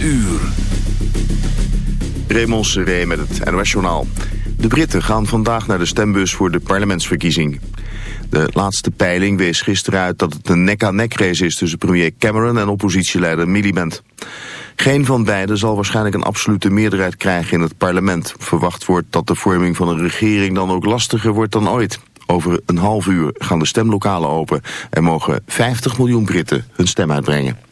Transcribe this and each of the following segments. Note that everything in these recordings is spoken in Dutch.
uur. Raymond Seré met het NOS Journaal. De Britten gaan vandaag naar de stembus voor de parlementsverkiezing. De laatste peiling wees gisteren uit dat het een nek-aan-nek race is... tussen premier Cameron en oppositieleider Miliband. Geen van beiden zal waarschijnlijk een absolute meerderheid krijgen in het parlement. Verwacht wordt dat de vorming van een regering dan ook lastiger wordt dan ooit. Over een half uur gaan de stemlokalen open en mogen 50 miljoen Britten hun stem uitbrengen.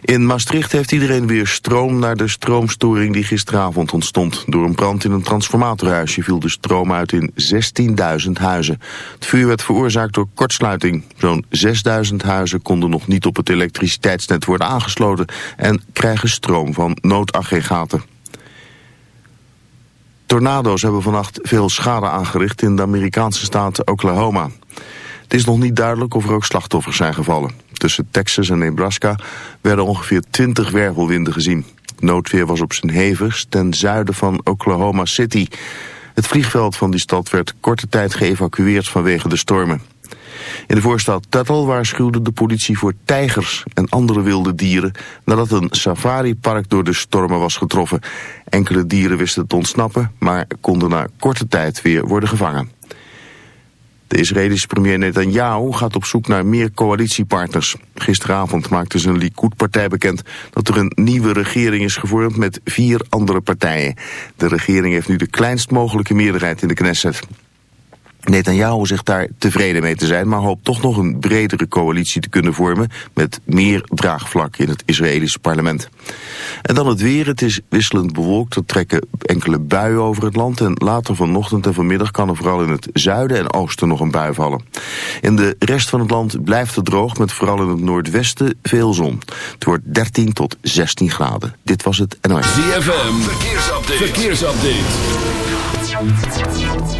In Maastricht heeft iedereen weer stroom naar de stroomstoring die gisteravond ontstond. Door een brand in een transformatorhuisje viel de stroom uit in 16.000 huizen. Het vuur werd veroorzaakt door kortsluiting. Zo'n 6.000 huizen konden nog niet op het elektriciteitsnet worden aangesloten en krijgen stroom van noodaggregaten. Tornado's hebben vannacht veel schade aangericht in de Amerikaanse staat Oklahoma. Het is nog niet duidelijk of er ook slachtoffers zijn gevallen. Tussen Texas en Nebraska werden ongeveer 20 wervelwinden gezien. Noodweer was op zijn hevigst ten zuiden van Oklahoma City. Het vliegveld van die stad werd korte tijd geëvacueerd vanwege de stormen. In de voorstad Tuttle waarschuwde de politie voor tijgers en andere wilde dieren nadat een safaripark door de stormen was getroffen. Enkele dieren wisten te ontsnappen, maar konden na korte tijd weer worden gevangen. De Israëlische premier Netanyahu gaat op zoek naar meer coalitiepartners. Gisteravond maakte zijn Likud-partij bekend dat er een nieuwe regering is gevormd met vier andere partijen. De regering heeft nu de kleinst mogelijke meerderheid in de Knesset. Netanyahu zegt daar tevreden mee te zijn, maar hoopt toch nog een bredere coalitie te kunnen vormen met meer draagvlak in het Israëlische parlement. En dan het weer, het is wisselend bewolkt, er trekken enkele buien over het land en later vanochtend en vanmiddag kan er vooral in het zuiden en oosten nog een bui vallen. In de rest van het land blijft het droog met vooral in het noordwesten veel zon. Het wordt 13 tot 16 graden. Dit was het NOS. ZFM, verkeersupdate. verkeersupdate.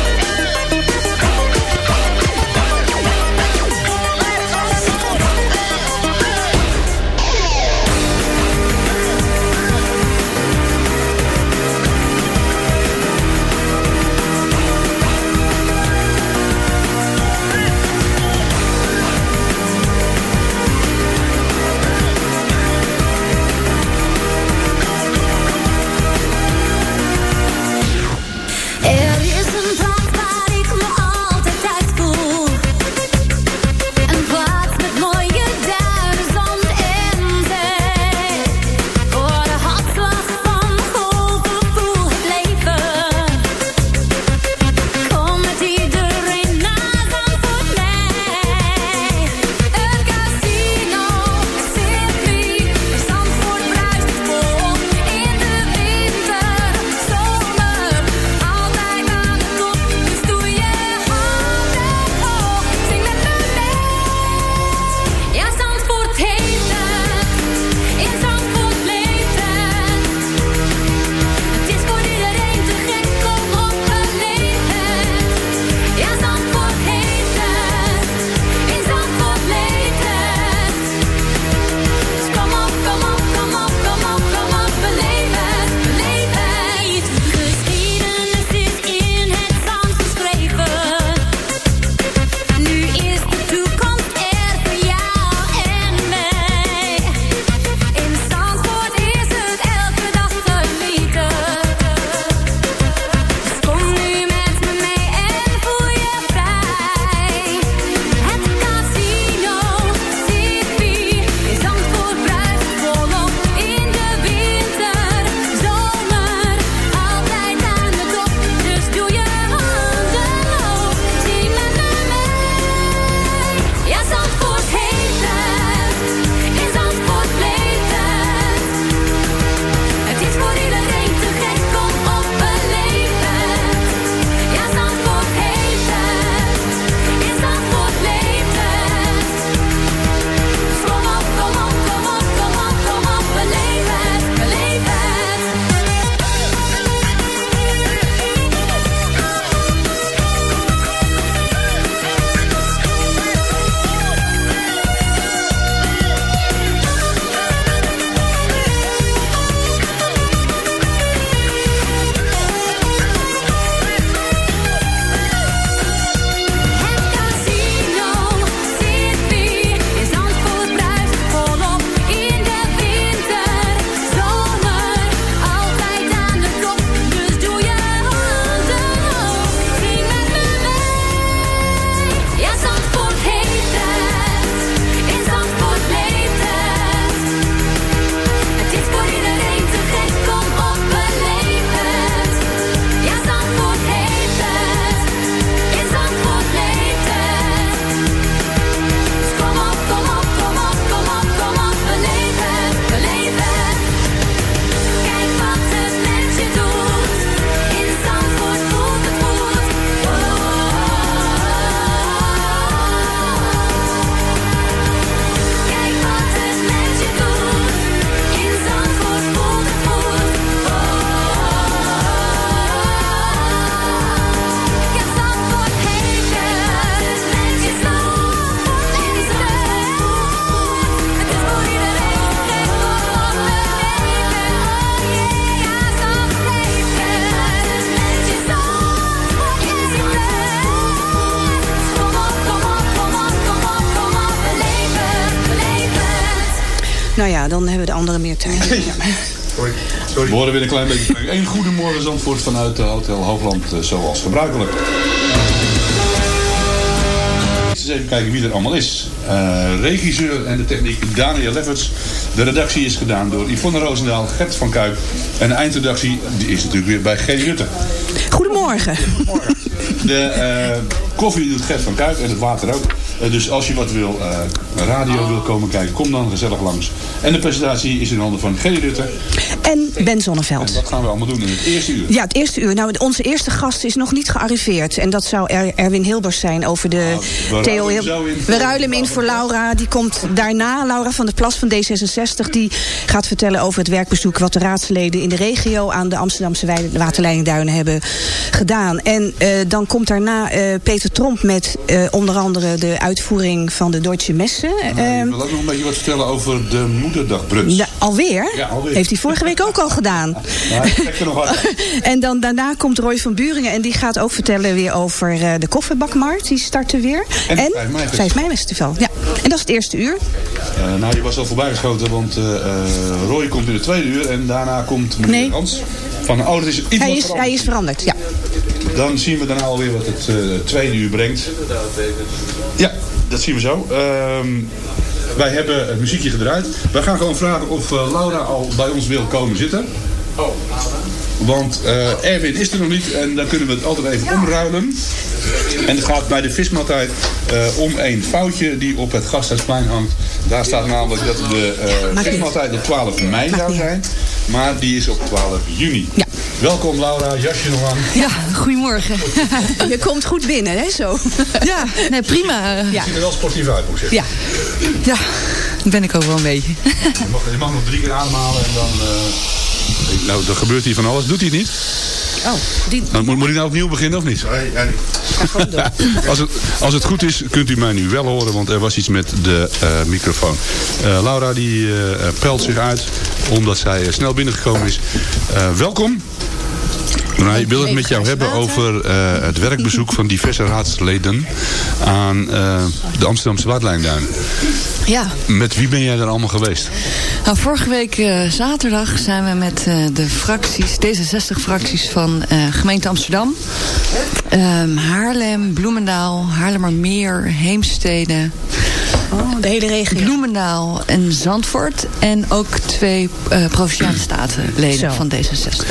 Anderen meer tijd. Ja. We worden weer een klein beetje. Een goedemorgen Zandvoort vanuit de Hotel Hoogland, eh, zoals gebruikelijk. Eens even kijken wie er allemaal is. Eh, regisseur en de techniek Daniel Lefferts. De redactie is gedaan door Yvonne Roosendaal, Gert van Kuip. En de eindredactie die is natuurlijk weer bij G. Rutte. Goedemorgen. De eh, koffie doet Gert van Kuip en het water ook. Eh, dus als je wat wil, eh, radio wil komen kijken, kom dan gezellig langs. En de presentatie is in handen van G. Rutte. En Ben En Zonneveld. dat gaan we allemaal doen in het eerste uur. Ja, het eerste uur. Nou, onze eerste gast is nog niet gearriveerd. En dat zou er Erwin Hilbers zijn over de we Theo. We ruilen hem in voor Laura. Die komt daarna, Laura van der Plas van D66. Die gaat vertellen over het werkbezoek... wat de raadsleden in de regio aan de Amsterdamse waterleidingduinen hebben gedaan. En eh, dan komt daarna eh, Peter Tromp met eh, onder andere de uitvoering van de Deutsche Messe. Nou, Ehm, ik wil ook nog een beetje wat vertellen over de moederdagbrunch. ja, alweer? Ja, alweer. Heeft hij vorige week ook al gedaan. Ja, er nog. En dan daarna komt Roy van Buringen en die gaat ook vertellen weer over eh, de kofferbakmarkt. Die starten weer. En het 5 mei 5 mei festival. Ja. En dat is het eerste uur. Eh, nou, je was al voorbijgeschoten, want eh, Roy komt in het tweede uur. En daarna komt meneer Nee. Hans. Van, oh, dat is iets Hij is, veranderd. hij is veranderd, ja. Dan zien we daarna alweer wat het tweede uur brengt. Ja, dat zien we zo. Ehm, wij hebben het muziekje gedraaid. Wij gaan gewoon vragen of eh, Laura al bij ons wil komen zitten. Want eh, Erwin is er nog niet en dan kunnen we het altijd even omruilen. En het gaat bij de vismaaltijd eh, om een foutje die op het Gasthuisplein hangt. Daar staat namelijk dat de eh, niet. vismaaltijd op 12 mei zou zijn. Maar die is op 12 juni. Ja. Welkom Laura, jasje nog aan. Ja, goedemorgen. Je komt goed binnen, hè, zo. Ja, nee, prima. Ja. ziet er wel sportief uit, moet ik zeggen. Ja. Ja, dat ben ik ook wel een beetje. Je, mag, je mag nog drie keer ademhalen en dan... eh, nou, er gebeurt hier van alles. Doet hij het niet? Oh, die, Nou, moet, moet ik nou opnieuw beginnen of niet? ga gewoon door. Als het, als het goed is, kunt u mij nu wel horen, want er was iets met de eh, microfoon. Eh, Laura die eh, pelt zich uit, omdat zij snel binnengekomen is. Eh, welkom. Nou, ik wil het met jou hebben over eh, het werkbezoek van diverse raadsleden aan eh, de Amsterdamse Waterlijnduin. Ja, Met wie ben jij daar allemaal geweest? nou, vorige week eh, zaterdag zijn we met eh, de fracties, D66-fracties van eh, gemeente Amsterdam, ehm, Haarlem, Bloemendaal, Haarlemmermeer, Heemstede, Oh, de hele regio. Bloemendaal en Zandvoort. En ook twee eh, provinciale statenleden Zo. van D66.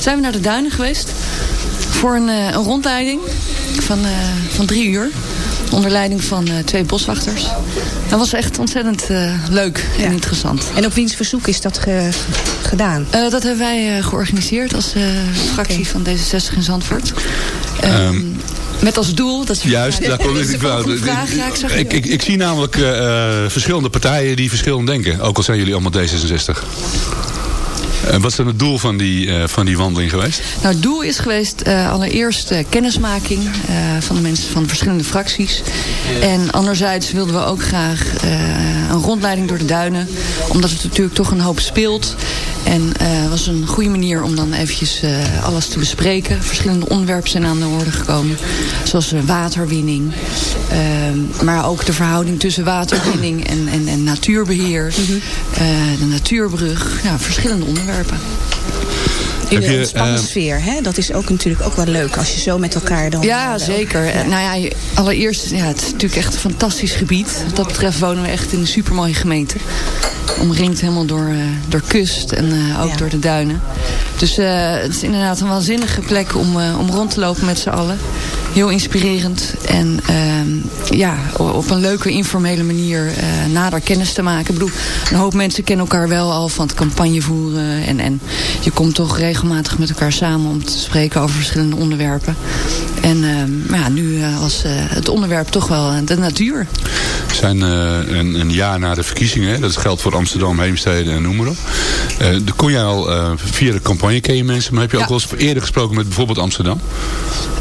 Zijn we naar de Duinen geweest. Voor een, eh, een rondleiding van, eh, van drie uur. Onder leiding van eh, twee boswachters. Dat was echt ontzettend eh, leuk en Ja. interessant. En op wiens verzoek is dat ge- gedaan? Eh, dat hebben wij eh, georganiseerd als eh, fractie van D66 in Zandvoort. Ehm, met als doel... Dat is Juist, daar kom Dat is ik wel. ik Ik, ik, ik zie namelijk eh, eh, verschillende partijen die verschillend denken. Ook al zijn jullie allemaal D66. En wat is dan het doel van die, eh, van die wandeling geweest? Nou, het doel is geweest eh, allereerst eh, kennismaking eh, van de mensen van de verschillende fracties. En anderzijds wilden we ook graag eh, een rondleiding door de duinen. Omdat het natuurlijk toch een hoop speelt. En het was een goede manier om dan eventjes eh, alles te bespreken. Verschillende onderwerpen zijn aan de orde gekomen. Zoals eh, waterwinning. eh, maar ook de verhouding tussen waterwinning en, en, en natuurbeheer. eh, de natuurbrug. Ja, verschillende onderwerpen. In een ontspannen eh, sfeer, hè? Dat is ook natuurlijk ook wel leuk als je zo met elkaar dan... Ja, eh, zeker. Ja. Nou ja, allereerst, ja, het is natuurlijk echt een fantastisch gebied. Wat dat betreft wonen we echt in een supermooie gemeente. Omringd helemaal door, eh, door kust en eh, ook Ja. door de duinen. Dus eh, het is inderdaad een waanzinnige plek om, eh, om rond te lopen met z'n allen. Heel inspirerend. En ehm, ja, op een leuke, informele manier eh, nader kennis te maken. Ik bedoel, een hoop mensen kennen elkaar wel al van het campagne voeren. En, en je komt toch regelmatig met elkaar samen om te spreken over verschillende onderwerpen. En ehm, ja, nu eh, was eh, het onderwerp toch wel eh, de natuur. Zijn eh, een, een jaar na de verkiezingen. hè. Dat geldt voor Amsterdam, Heemstede en noem maar op. Dan kon jij al eh, via de campagne ken je mensen. Maar heb je Ja. ook wel eens eerder gesproken met bijvoorbeeld Amsterdam?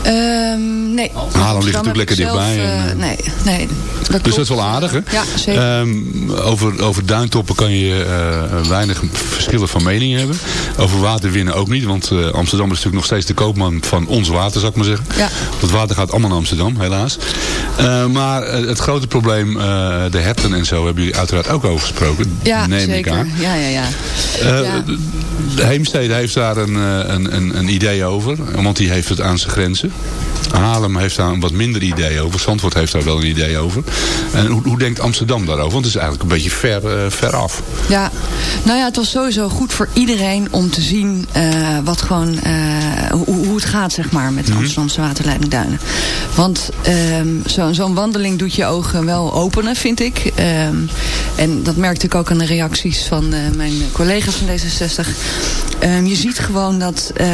Ehm, nee. Haarlem ligt natuurlijk lekker dichtbij. en, nee, nee. Dat dus dat is wel aardig, hè? Ja, zeker. Ehm, over, over duintoppen kan je weinig verschillen van mening hebben. Over waterwinnen ook niet, want Amsterdam is natuurlijk nog steeds de koopman van ons water, zou ik maar zeggen. Ja. Dat water gaat allemaal naar Amsterdam, helaas. Maar het grote probleem, de herten en zo, hebben jullie uiteraard ook over gesproken. ja, neem zeker. ik aan. Ja, ja, ja. Eh, Ja. De Heemstede heeft daar een, eh, een, een, een idee over, want die heeft het aan zijn grenzen. Haarlem heeft daar een wat minder idee over. Zandvoort heeft daar wel een idee over. En hoe, hoe denkt Amsterdam daarover? Want het is eigenlijk een beetje ver, eh, ver af. Ja, nou ja, het was sowieso goed voor iedereen om te zien eh, wat gewoon, eh, hoe, hoe het gaat, zeg maar, met de Amsterdamse waterleiding Duinen. Want ehm, zo- zo'n wandeling doet je ogen wel openen, vind ik. Ehm, en dat merkte ik ook aan de reacties van eh, mijn collega's van D66. Ehm, je ziet gewoon dat eh,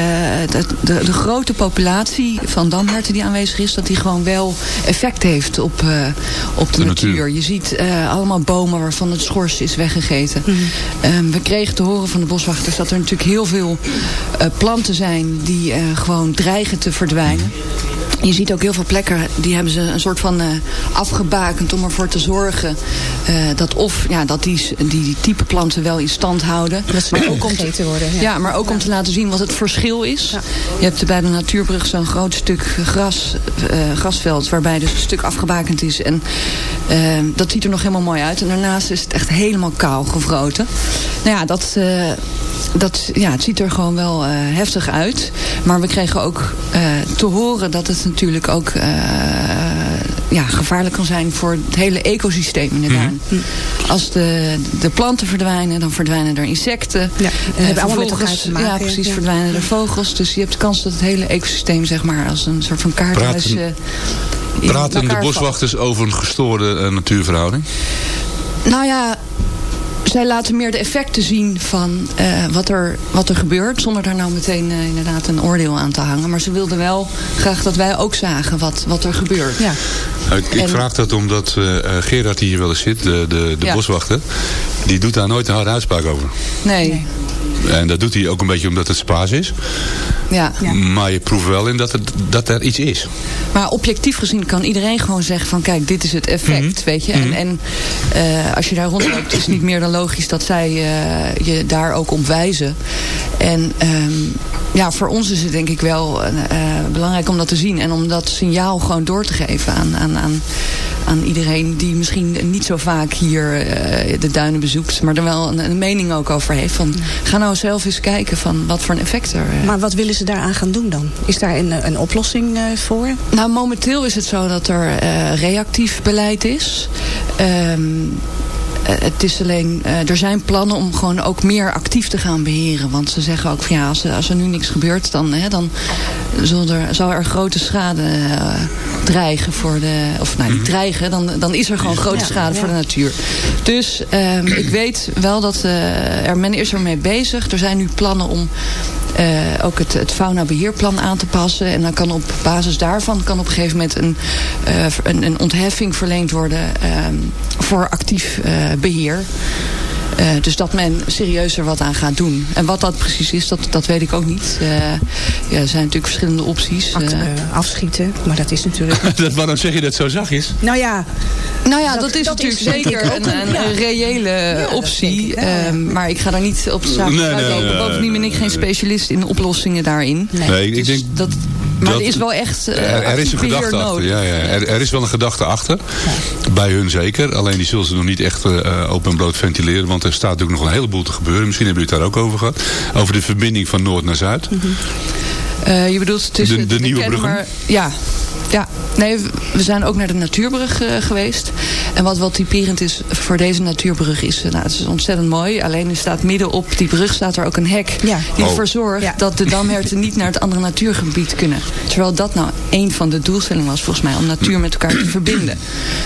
de, de, de grote populatie van damherten die aanwezig is... dat die gewoon wel effect heeft op, eh, op de, De natuur. natuur. Je ziet eh, allemaal bomen waarvan het schors is weggegeten. Ehm, we kregen te horen van de boswachters dat er natuurlijk heel veel eh, planten zijn... die eh, gewoon dreigen te verdwijnen. Je ziet ook heel veel plekken, die hebben ze een soort van eh, afgebakend om ervoor te zorgen eh, dat of ja, dat die, die, die type planten wel in stand houden. Dat ze ook om te, worden. Ja. ja, maar ook om te laten zien wat het verschil is. Je hebt bij de natuurbrug zo'n groot stuk gras, eh, grasveld waarbij dus een stuk afgebakend is. En eh, dat ziet er nog helemaal mooi uit. En daarnaast is het echt helemaal kaal gevroten. Nou ja, dat, dat, ja, het ziet er gewoon wel heftig uit. Maar we kregen ook te horen dat het natuurlijk ook ja, gevaarlijk kan zijn voor het hele ecosysteem in de duin. Als de, de planten verdwijnen, dan verdwijnen er insecten. Ja, Eh, hebben allemaal met te maken, Ja, precies, ja. verdwijnen er vogels. Dus je hebt de kans dat het hele ecosysteem, zeg maar, als een soort van kaarthuis... Praten- eh, Praten de valt. boswachters over een gestoorde eh, natuurverhouding? Nou ja, zij laten meer de effecten zien van eh, wat, er, wat er gebeurt. Zonder daar nou meteen eh, inderdaad een oordeel aan te hangen. Maar ze wilden wel graag dat wij ook zagen wat, wat er gebeurt. Ja. Nou, Ik, ik En- vraag dat omdat eh, Gerard die hier wel eens zit, de, de, de Ja. boswachter, die doet daar nooit een harde uitspraak over. Nee, En dat doet hij ook een beetje omdat het spaas is. Ja. Maar je proeft wel in dat, het, dat er iets is. Maar objectief gezien kan iedereen gewoon zeggen van kijk, dit is het effect, weet je. En, en eh, als je daar rondloopt is het niet meer dan logisch dat zij eh, je daar ook op wijzen. En ehm, ja, voor ons is het denk ik wel eh, belangrijk om dat te zien. En om dat signaal gewoon door te geven aan, aan, aan, aan iedereen die misschien niet zo vaak hier de duinen bezoekt. Maar er wel een, een mening ook over heeft. Van, ga nou zelf eens kijken van wat voor een effect er... Maar wat willen ze daaraan gaan doen dan? Is daar een, een oplossing eh, voor? Nou, momenteel is het zo dat er eh, reactief beleid is. Ehm, eh, het is alleen, eh, er zijn plannen om gewoon ook meer actief te gaan beheren. Want ze zeggen ook van ja, als, er- als er nu niks gebeurt, dan, hè, dan zal, er, zal er grote schade dreigen voor de. Of nou, niet dreigen, dan, dan is er gewoon grote schade ja. voor de natuur. Dus ehm, ik weet wel dat eh, er, men is ermee bezig. Er zijn nu plannen om eh, ook het, het faunabeheerplan aan te passen. En dan kan op basis daarvan kan op een gegeven moment een, eh, een, een ontheffing verleend worden ehm, voor actief eh, beheer. Eh, dus dat men serieuzer wat aan gaat doen. En wat dat precies is, dat, dat weet ik ook niet. Eh, ja, er zijn natuurlijk verschillende opties. Act- Eh, afschieten, maar dat is natuurlijk... dat, waarom zeg je dat zo zachtjes? nou ja, Nou ja, dat, Dat- is dat natuurlijk is zeker een, een- een, ja. een reële optie. ik. Ehm, maar ik ga daar niet op de zaak Nee, nee, uitlopen. nee, Bovendien ben ik geen specialist in oplossingen daarin. Nee, ik Dus denk dat, maar dat- er is wel echt eh, Er, er is een gedachte achter. Ja, ja. Er, er is wel een gedachte achter. Bij hun zeker. Alleen die zullen ze nog niet echt eh, open en bloot ventileren. Want er staat natuurlijk nog een heleboel te gebeuren. Misschien hebben jullie het daar ook over gehad. Over de verbinding van Noord naar Zuid. Eh, je bedoelt tussen De- de nieuwe Kennemer- bruggen? Ja. Ja, nee, we- zijn ook naar de natuurbrug eh, geweest. En wat wel typerend is voor deze natuurbrug is, eh, nou, het is ontzettend mooi. Alleen er staat midden op die brug staat er ook een hek Ja. die Oh. ervoor zorgt Ja. dat de damherten niet naar het andere natuurgebied kunnen. Terwijl dat nou een van de doelstellingen was volgens mij om natuur met elkaar te verbinden.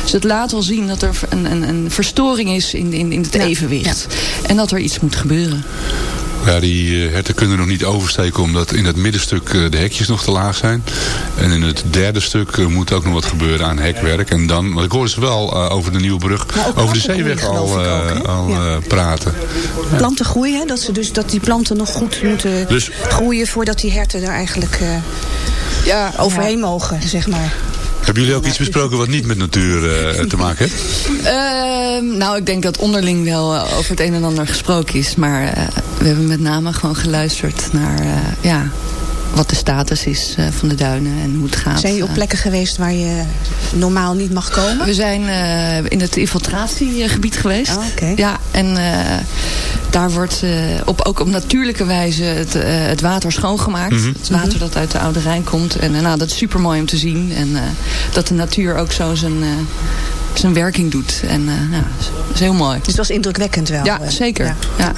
Dus het laat wel zien dat er een, een, een verstoring is in, in, in het Ja. evenwicht. En dat er iets moet gebeuren. Ja, die eh, herten kunnen nog niet oversteken omdat in het middenstuk eh, de hekjes nog te laag zijn. En in het derde stuk eh, moet ook nog wat gebeuren aan hekwerk. En dan, want ik hoorde ze wel eh, over de nieuwe brug, over de zeeweg al, eh, ook, al Ja. eh, praten. planten groeien, hè? Dat, ze dus, dat die planten nog goed moeten Dus- groeien voordat die herten daar eigenlijk... eh, ja, overheen mogen, zeg maar. Hebben jullie ook iets besproken wat niet met natuur uh, te maken heeft? Uh, nou, ik denk dat onderling wel uh, over het een en ander gesproken is. Maar uh, we hebben met name gewoon geluisterd naar ja, wat de status is uh, van de duinen en hoe het gaat. Zijn je op plekken geweest waar je normaal niet mag komen? We zijn uh, in het infiltratiegebied geweest. Oh, okay. Ja, en uh, daar wordt op, ook op natuurlijke wijze het, het water schoongemaakt. Mm -hmm. Het water dat uit de Oude Rijn komt. En nou, dat is super mooi om te zien. En dat de natuur ook zo zijn zijn werking doet. En uh, ja, dat is heel mooi. Dus het was indrukwekkend wel. Ja, zeker. Ja. Ja.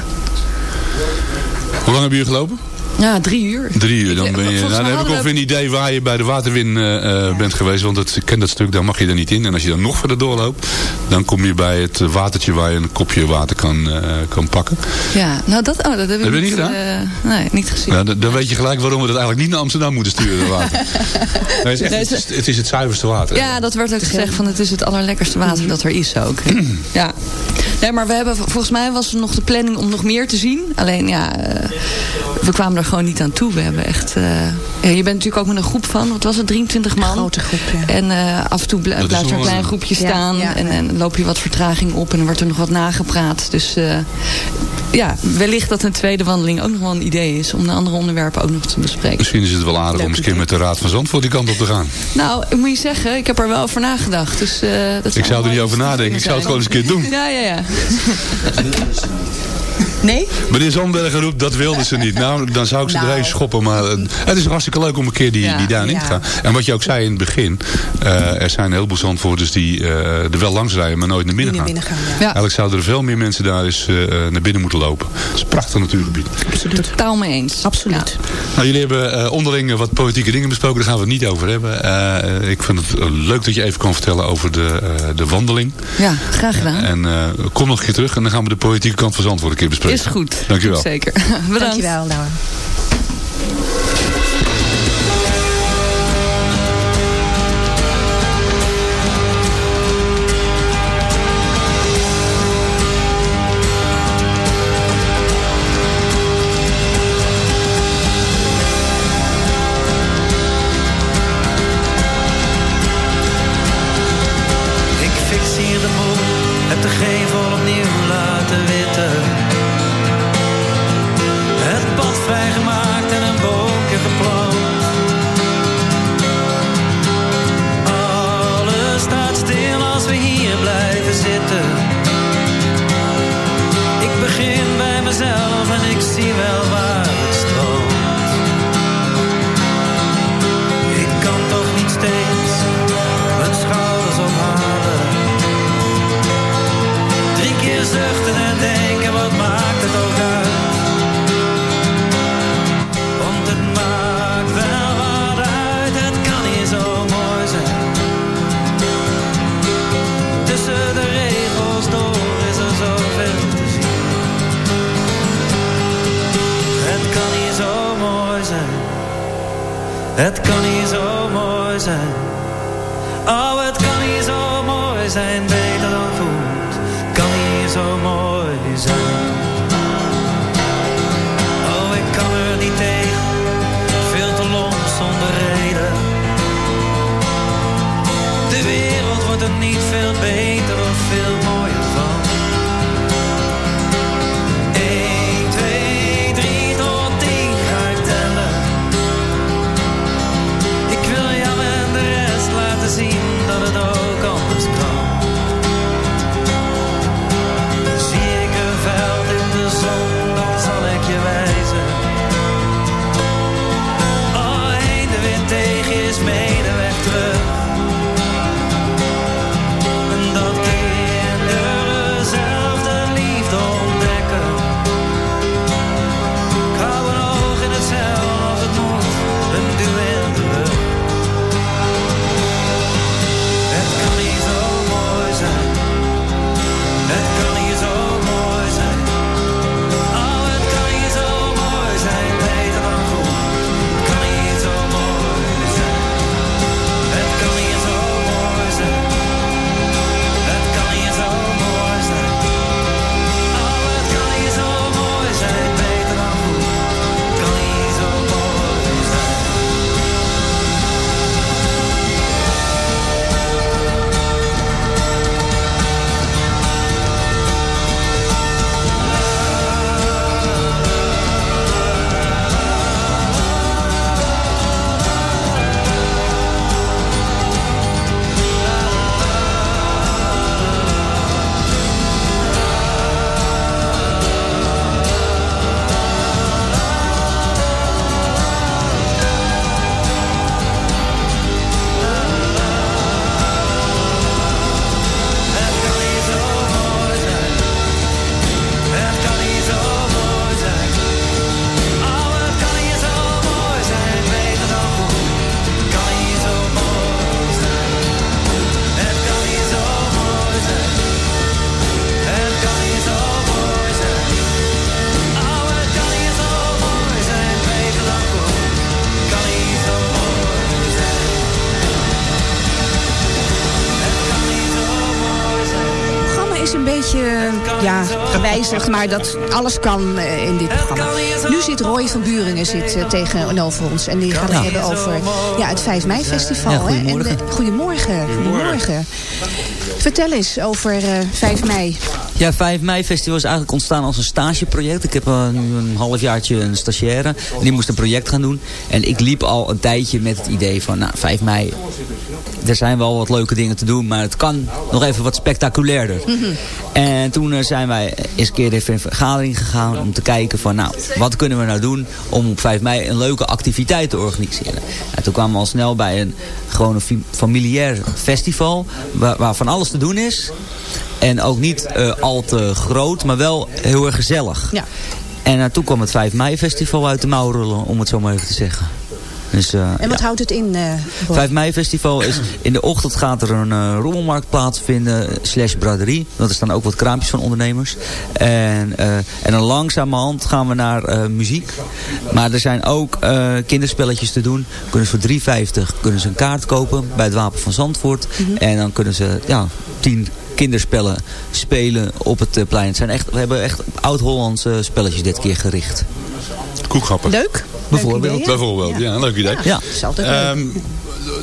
Hoe lang hebben jullie gelopen? Ja, drie uur. Drie uur, dan ben je... Nou, dan heb ik ongeveer een idee waar je bij de waterwin uh, ja. bent geweest. Want het, ik ken dat stuk, daar mag je er niet in. En als je dan nog verder doorloopt, dan kom je bij het watertje waar je een kopje water kan, uh, kan pakken. Ja, nou dat, oh, dat heb ik heb niet, niet gedaan. Uh, nee, niet gezien. Nou, dan, dan weet je gelijk waarom we dat eigenlijk niet naar Amsterdam moeten sturen, water. nee, het, is echt, het, is, het is het zuiverste water. Ja, dat werd ook gezegd van het is het allerlekkerste water dat er is ook. ja. Nee, maar we hebben, volgens mij was er nog de planning om nog meer te zien. Alleen ja, we kwamen er gewoon niet aan toe. We hebben echt... Uh, ja, je bent natuurlijk ook met een groep van, wat was het, 23 man. Een grote groep, ja. En uh, af en toe bl blijft er een klein groepje staan. Ja, ja, en, en loop je wat vertraging op en dan wordt er nog wat nagepraat. Dus uh, ja, wellicht dat een tweede wandeling ook nog wel een idee is... om de andere onderwerpen ook nog te bespreken. Misschien is het wel aardig om eens een keer met de Raad van Zandvoort die kant op te gaan. Nou, ik moet je zeggen, ik heb er wel over nagedacht. Dus, dat ik zou er niet over nadenken, ik zou het gewoon eens een keer doen. Ja, ja, ja. Nee? Meneer Zandberger roept, dat wilden ze niet. Nou, dan zou ik ze nou. schoppen. Maar uh, het is hartstikke leuk om een keer die, ja, die daarin ja. te gaan. En wat je ook zei in het begin. Uh, er zijn een heleboel Zandvoorters die uh, er wel langs rijden, maar nooit naar binnen gaan. Binnen gaan ja. Eigenlijk zouden er veel meer mensen daar eens naar binnen moeten lopen. Het is een prachtig natuurgebied. Absoluut. Totaal mee eens. Absoluut. Nou, jullie hebben onderling wat politieke dingen besproken. Daar gaan we het niet over hebben. ik vind het leuk dat je even kon vertellen over de, de wandeling. Ja, graag gedaan. en kom nog een keer terug en dan gaan we de politieke kant van Zandvoort een keer bespreken. Is goed. Dankjewel. Zeker. Bedankt. Dankjewel, Laura. Gewijzigd, maar dat alles kan eh, in dit programma. Nu zit Roy van Buringen zit, uh, tegenover ons. En die gaat het hebben over ja, het 5 mei festival. Ja, goedemorgen. Hè? En, uh, goedemorgen. Goedemorgen. Vertel eens over 5 mei. Ja, 5 mei festival is eigenlijk ontstaan als een stageproject. Ik heb uh, nu een halfjaartje een stagiaire. En die moest een project gaan doen. En ik liep al een tijdje met het idee van, nou, 5 mei... Er zijn wel wat leuke dingen te doen, maar het kan nog even wat spectaculairder. Mm -hmm. En toen uh, zijn wij eens een keer even in vergadering gegaan om te kijken van, nou, wat kunnen we nou doen om op 5 mei een leuke activiteit te organiseren. En toen kwamen we al snel bij een gewoon een familiair festival, waar, waar van alles te doen is. En ook niet uh, al te groot, maar wel heel erg gezellig. Ja. En uh, toen kwam het 5 mei festival uit de mouw rollen, om het zo maar even te zeggen. Dus, uh, en wat ja. houdt het in? Uh, 5 mei festival is in de ochtend gaat er een uh, rommelmarkt plaatsvinden slash braderie. Want er staan ook wat kraampjes van ondernemers. En, en dan langzamerhand gaan we naar muziek. Maar er zijn ook kinderspelletjes te doen. Kunnen ze voor 3,50 kunnen ze een kaart kopen bij het Wapen van Zandvoort. Mm -hmm. En dan kunnen ze ja, 10 kinderspellen spelen op het plein. Het zijn echt, we hebben echt oud-Hollandse spelletjes dit keer gericht. Koekgrappen. Leuk. Bijvoorbeeld. Idee, Bijvoorbeeld, ja. leuk idee. Ja, ja. Um,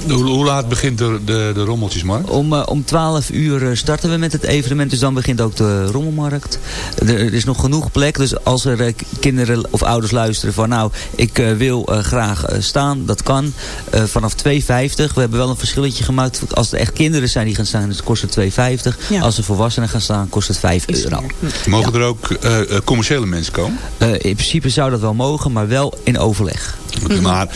hoe, hoe, laat begint de, de, de rommeltjesmarkt? Om, uh, om 12 uur starten we met het evenement. Dus dan begint ook de rommelmarkt. Er, er is nog genoeg plek. Dus als er uh, kinderen of ouders luisteren van... nou, ik uh, wil graag staan. Dat kan. vanaf 2,50. We hebben wel een verschilletje gemaakt. Als er echt kinderen zijn die gaan staan, dus kost het 2,50. Ja. Als er volwassenen gaan staan, kost het 5 euro. Mogen ja. er ook commerciële mensen komen? in principe zou dat wel mogen, maar wel in overleg. Okay, maar,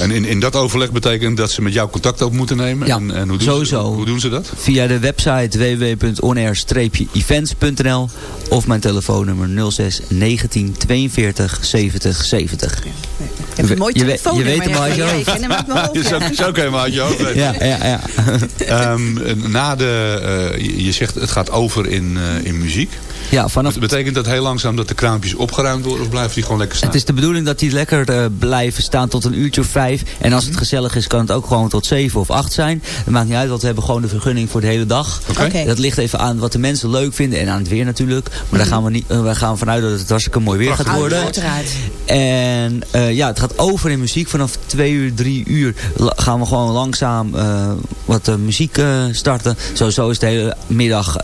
en in, in dat overleg betekent dat ze met jou contact op moeten nemen? Ja, en, en hoe, doen sowieso. Ze, hoe doen ze dat? Via de website www.onair-events.nl of mijn telefoonnummer 06 19 42 70 70. Je hebt een mooi je, je, je weet hem uit je hoofd. Zo, zo kan je hem uit je hoofd Ja, ja, ja. um, na de, uh, je zegt het gaat over in, uh, in muziek. Ja, vanaf... Betekent dat heel langzaam dat de kraampjes opgeruimd worden of blijven die gewoon lekker staan? Het is de bedoeling dat die lekker uh, blijven staan tot een uurtje of vijf. En als het gezellig is kan het ook gewoon tot zeven of acht zijn. Dat maakt niet uit, want we hebben gewoon de vergunning voor de hele dag. Okay. Okay. Dat ligt even aan wat de mensen leuk vinden en aan het weer natuurlijk. Maar daar gaan we, niet, uh, we gaan vanuit dat het hartstikke mooi weer gaat worden. Uiteraard. En uh, ja, het gaat over in muziek. Vanaf twee uur, drie uur gaan we gewoon langzaam wat muziek starten. Sowieso is de hele middag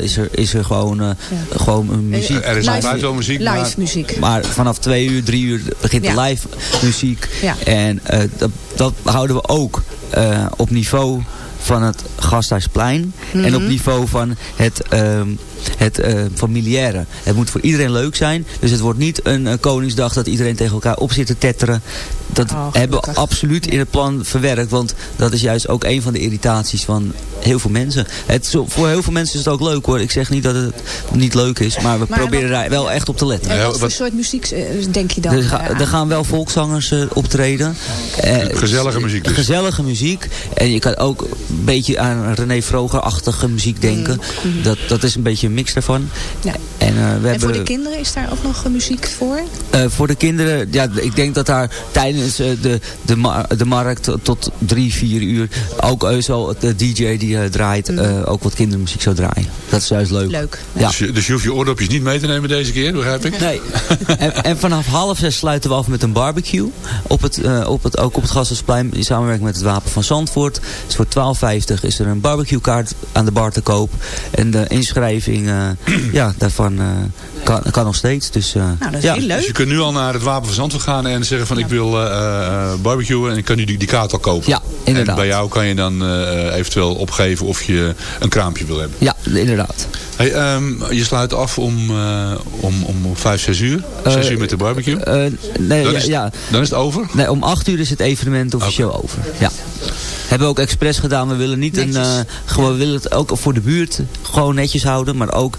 is, er, is er gewoon, ja. Gewoon muziek. Er is altijd wel muziek. Live maar... muziek. Maar vanaf twee uur, drie uur begint Ja. de live muziek. Ja. En uh, dat, dat houden we ook uh, op niveau van het Gasthuisplein. Mm Mhm. En op niveau van het, um, het uh, familiaire. Het moet voor iedereen leuk zijn. Dus het wordt niet een, een Koningsdag dat iedereen tegen elkaar op zit te tetteren. Dat Oh, hebben we absoluut in het plan verwerkt. Want dat is juist ook een van de irritaties van heel veel mensen. Het, voor heel veel mensen is het ook leuk hoor. Ik zeg niet dat het niet leuk is. Maar we Maar proberen wat- daar wel echt op te letten. En wat voor soort muziek eh, denk je dan? Er, ga- eh, er gaan wel volkszangers eh, optreden. Eh, Gezellige muziek dus. Gezellige muziek. En je kan ook een beetje aan René Vroger-achtige muziek denken. Dat, dat is een beetje mix daarvan. Ja. En, eh, we En hebben, voor de kinderen is daar ook nog muziek voor? eh, voor de kinderen, ja, ik denk dat daar tijdens eh, de, de, de markt tot drie, vier uur ook zo de DJ die eh, draait, eh, ook wat kindermuziek zou draaien. Dat is juist leuk. Leuk. Ja. Dus, je, dus je hoeft je oordopjes niet mee te nemen deze keer, begrijp ik? Nee. en, en vanaf half zes sluiten we af met een barbecue. Op het, uh, op het, ook op het Gasthuisplein in samenwerking met het Wapen van Zandvoort. Dus voor 12,50 is er een barbecuekaart aan de bar te koop. En de inschrijving uh, ja, daarvan uh, kan, kan nog steeds. Dus, Nou, dat is ja. heel leuk. Dus je kunt nu al naar het Wapen van Zandvoort gaan en zeggen van ik wil uh, barbecuen en ik kan nu die, die kaart al kopen. Ja, inderdaad. En bij jou kan je dan uh, eventueel opgeven of je een kraampje wil hebben. Ja, inderdaad. Hey, um, je sluit af om, uh, om, om 5, 6 uur. 6 uur met de barbecue. Uh, nee, dan, ja, is, ja. dan is het over? Nee, om 8 uur is het evenement officieel okay. over. Ja. Hebben we ook expres gedaan. We willen niet netjes. een... Uh, gewoon, we willen het ook voor de buurt gewoon netjes houden. Maar ook...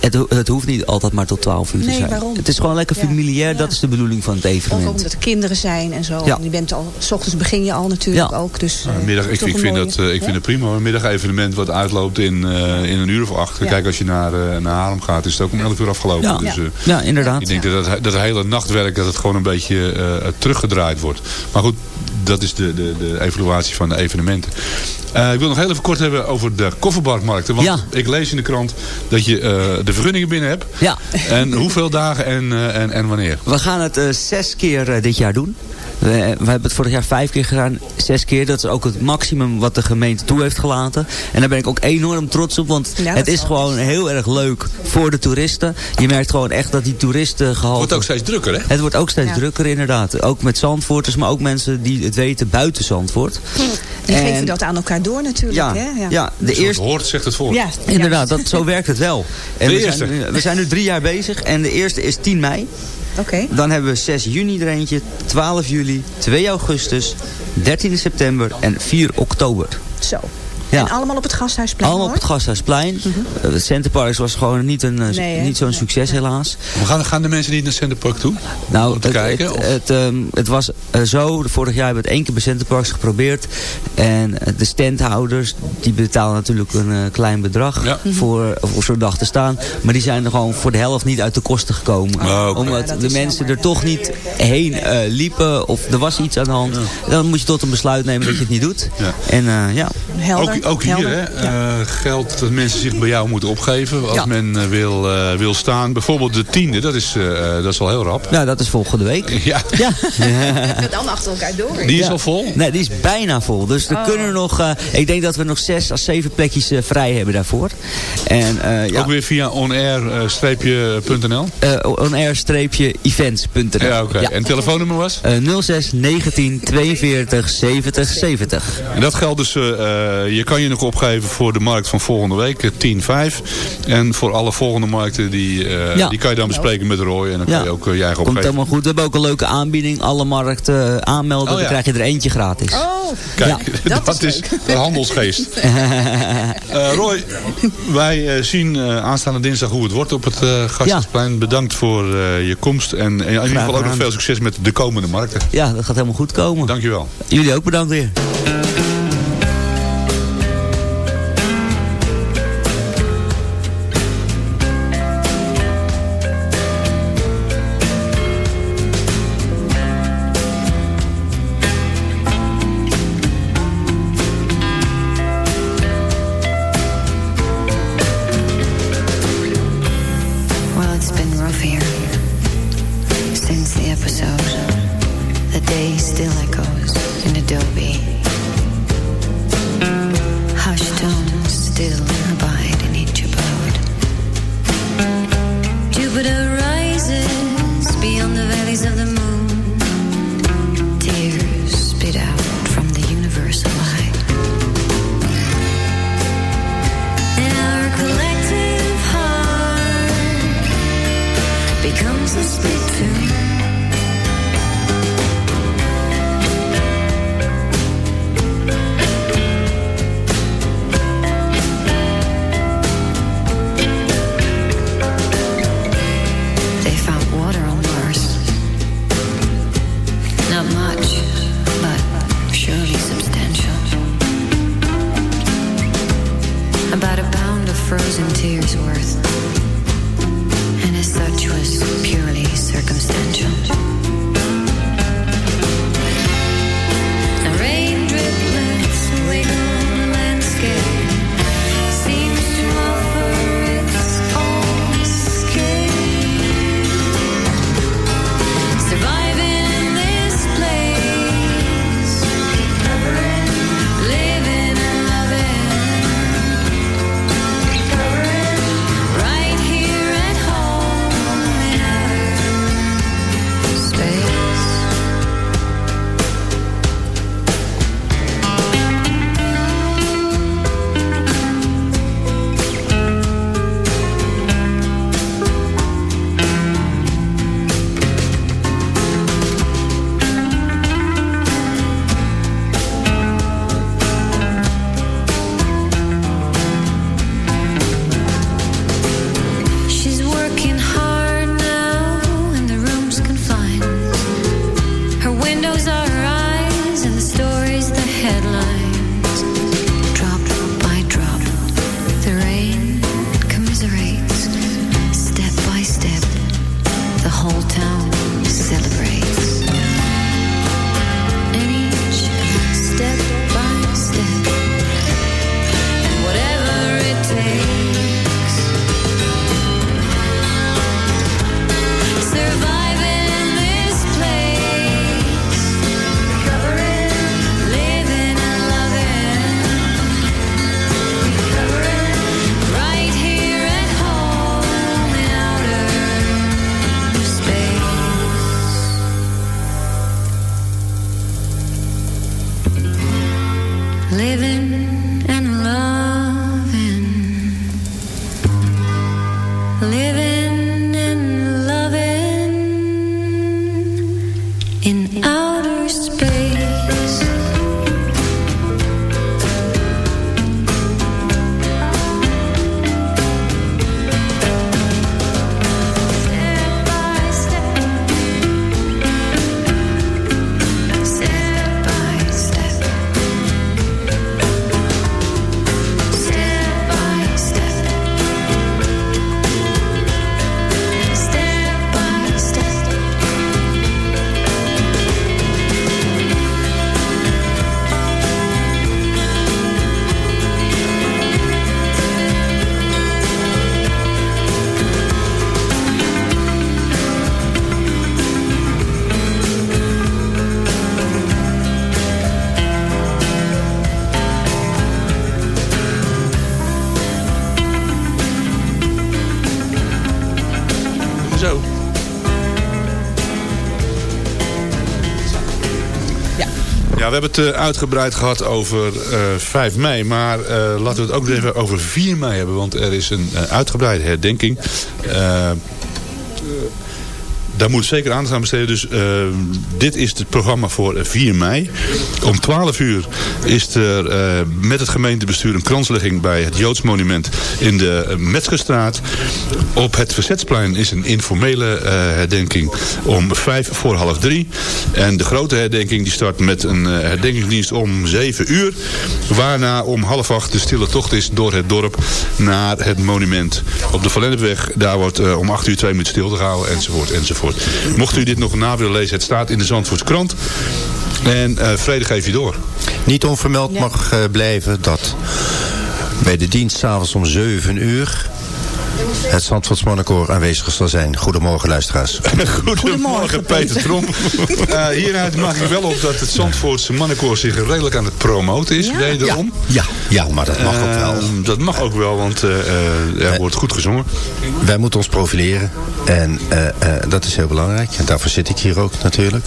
Het, het hoeft niet altijd maar tot 12 uur nee, te zijn. Waarom? Het is gewoon lekker familiair. Ja. Dat is de bedoeling van het evenement. Of omdat er kinderen zijn en zo. Ja. En je bent al, s ochtends begin je al natuurlijk ja. ook. Dus, uh, middag, ik, ik, vind, dat, uh, ik vind het prima. Een middagevenement wat uitloopt in, uh, in een uur of acht. Kijk, als je naar, naar Haarlem gaat is het ook om 11 uur afgelopen. Ja, dus, ja inderdaad. Ik denk dat het, dat het hele nachtwerk dat het gewoon een beetje teruggedraaid wordt. Maar goed, dat is de, de, de evaluatie van de evenementen. Eh, ik wil nog heel even kort hebben over de kofferbakmarkten. Want Ja. ik lees in de krant dat je eh, de vergunningen binnen hebt. Ja. En hoeveel dagen en, eh, en, en wanneer? We gaan het zes keer dit jaar doen. We, we hebben het vorig jaar vijf keer gedaan. Zes keer, dat is ook het maximum wat de gemeente toe heeft gelaten. En daar ben ik ook enorm trots op. Want Ja, het is gewoon heel erg leuk voor de toeristen. Je merkt gewoon echt dat die toeristen Het wordt ook steeds drukker, hè? Het wordt ook steeds Ja. drukker inderdaad. Ook met Zandvoorters, maar ook mensen die het weten buiten Zandvoort. Die En- geven dat aan elkaar door natuurlijk. Ja, hè? ja. de Zoals eerste... het hoort, zegt het voor. Ja, Inderdaad, dat, zo werkt het wel. En De we, eerste. Zijn, nu- we zijn nu drie jaar bezig en de eerste is 10 mei. Oké. Dan hebben we 6 juni er eentje, 12 juli, 2 augustus, 13 september en 4 oktober. Zo. Ja. En allemaal op het Gasthuisplein Allemaal op het Gasthuisplein. Het Centerparks was gewoon niet, een, eh, Nee, niet zo'n succes helaas. Maar gaan, gaan de mensen niet naar Centerpark toe? Nou, Om te het, kijken, het, ehm, het was eh, zo, vorig jaar hebben we het één keer bij Centerparks geprobeerd. En de standhouders, die betalen natuurlijk een klein bedrag Ja. voor, voor zo'n dag te staan. Maar die zijn er gewoon voor de helft niet uit de kosten gekomen. Oh. Omdat Ja, de mensen jammer, er toch niet heen eh, liepen of er was iets aan de hand. Dan moet je tot een besluit nemen dat je het niet doet. Ja. En eh, ja, Helder. Ook, ook hier hè, Ja. eh, geldt dat mensen zich bij jou moeten opgeven als Ja. men eh, wil, eh, wil staan. Bijvoorbeeld de tiende, dat is, dat is wel heel rap. nou, dat is volgende week. Ja, Ja. Dan achter elkaar door. die is Ja. al vol. Nee, die is bijna vol. Dus er Oh. kunnen nog... eh, ik denk dat we nog zes à zeven plekjes vrij hebben daarvoor. En eh ja, Ook weer via eh, onair-events.nl Ja, oké. En het telefoonnummer was? Eh, 06 19 42 70 70. En dat geldt dus, je kan je nog opgeven voor de markt van volgende week, eh, 10-5. En voor alle volgende markten, die, eh, Ja. die kan je dan bespreken met Roy. En dan Ja. kan je ook eh, je eigen Komt opgeven. helemaal goed. We hebben ook een leuke aanbieding. Alle markten eh, aanmelden. Oh, ja. Dan krijg je er eentje gratis. Oh, Kijk, Ja, dat, is de handelsgeest. Eh, Roy, wij eh, zien eh, aanstaande dinsdag hoe het wordt op het eh Gasthuisplein. Bedankt voor eh, je komst. En in ieder geval ook nog veel succes met de komende markten. Ja, dat gaat helemaal goed komen. Dankjewel. Jullie ook bedankt weer. We hebben het eh, uitgebreid gehad over eh 5 mei. Maar eh, laten we het ook even over 4 mei hebben. Want er is een eh, uitgebreide herdenking. Eh, daar moet zeker aandacht aan besteden. Dus eh, dit is het programma voor eh, 4 mei. Om 12 uur is er eh, met het gemeentebestuur een kranslegging bij het Joods monument in de Metzgerstraat. Op het Verzetsplein is een informele eh, herdenking om 5 voor half 3. En de grote herdenking die start met een eh, herdenkingsdienst om 7 uur. Waarna om half 8 de stille tocht is door het dorp naar het monument. Op de Valennepweg, daar wordt eh, om 8 uur 2 minuten stil gehouden enzovoort enzovoort. Mocht u dit nog na willen lezen, het staat in de Zandvoorts krant. En uh, vrede geef je door. Niet onvermeld mag uh, blijven dat bij de dienst s'avonds om 7 uur het Zandvoorts Mannenkoor aanwezig zal zijn. Goedemorgen luisteraars. Goedemorgen, Peter Trom. uh, hieruit mag ik wel op dat het Zandvoortse Mannenkoor zich redelijk aan het promoten is. Ja. Wederom. Ja, ja, ja, maar dat mag ook wel. Uh, dat mag ook wel, want uh, er wordt goed gezongen. Wij moeten ons profileren. En dat is heel belangrijk. En daarvoor zit ik hier ook natuurlijk.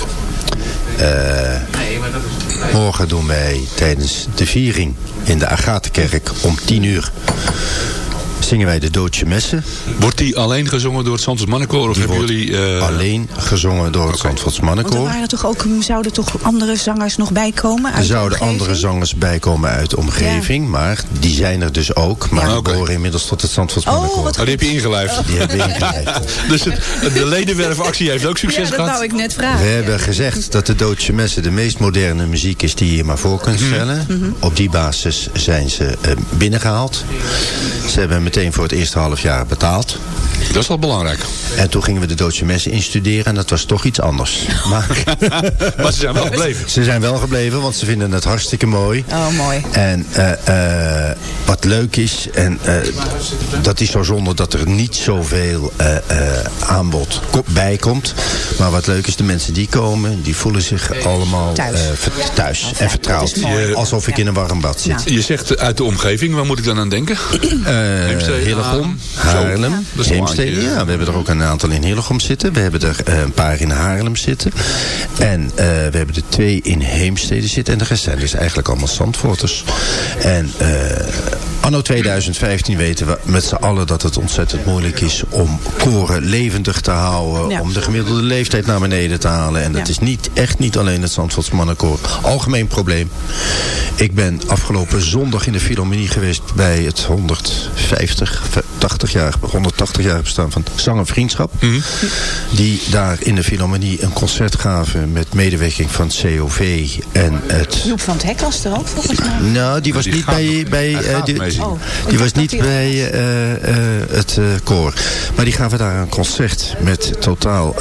morgen doen wij tijdens de viering in de Agatenkerk om 10 uur zingen wij de Doodje Messen. Wordt die alleen gezongen door het Zandvoorts Mannenkoor? Of die hebben jullie... Uh... alleen gezongen door het okay. Zandvoorts Mannenkoor. Want er waren toch ook, zouden toch andere zangers nog bijkomen? Er zouden andere zangers bijkomen uit de omgeving. Ja. Maar die zijn er dus ook. Maar ja. okay. behoren inmiddels tot het Zandvoorts Mannenkoor. Oh, oh, die heb je ingelijfd. Die hebben we ingelijfd. dus het, de ledenwerfactie heeft ook succes ja, gehad? dat wou ik net vragen. We hebben gezegd dat de Doodje Messen de meest moderne muziek is die je maar voor kunt stellen. Mm -hmm. Op die basis zijn ze uh, binnengehaald. Ze hebben meteen voor het eerste half jaar betaald. Dat is wel belangrijk. En toen gingen we de Doodse Messen instuderen en dat was toch iets anders. Maar, maar ze zijn wel gebleven. Ze zijn wel gebleven, want ze vinden het hartstikke mooi. Oh, mooi. En uh, uh, wat leuk is, en uh, dat is zo zonde dat er niet zoveel aanbod bij komt. Maar wat leuk is, de mensen die komen, die voelen zich allemaal thuis, thuis en vertrouwd. Alsof ik in een warm bad zit. Je zegt uit de omgeving, waar moet ik dan aan denken? Hillegom, Haarlem, ja. Heemstede. Ja, we hebben er ook een aantal in Hillegom zitten. We hebben er uh, een paar in Haarlem zitten. En uh, we hebben er twee in Heemstede zitten. En de rest zijn dus eigenlijk allemaal Zandvoorters. En uh, anno 2015 weten we met z'n allen dat het ontzettend moeilijk is om koren levendig te houden. Ja. Om de gemiddelde leeftijd naar beneden te halen. En dat ja. is niet, echt niet alleen het Zandvoorts mannenkoor. Algemeen probleem. Ik ben afgelopen zondag in de Philharmonie geweest bij het 150, 80 jaar, 180 jaar bestaan van Zang en Vriendschap. Mhm. Mm -hmm. Die daar in de Philharmonie een concert gaven met medewerking van het COV en het... Joep van het Hek was er ook volgens mij. Nou, die was die niet bij... bij uh, die, oh, die was niet bij uh, uh, het koor. Maar die gaven daar een concert met totaal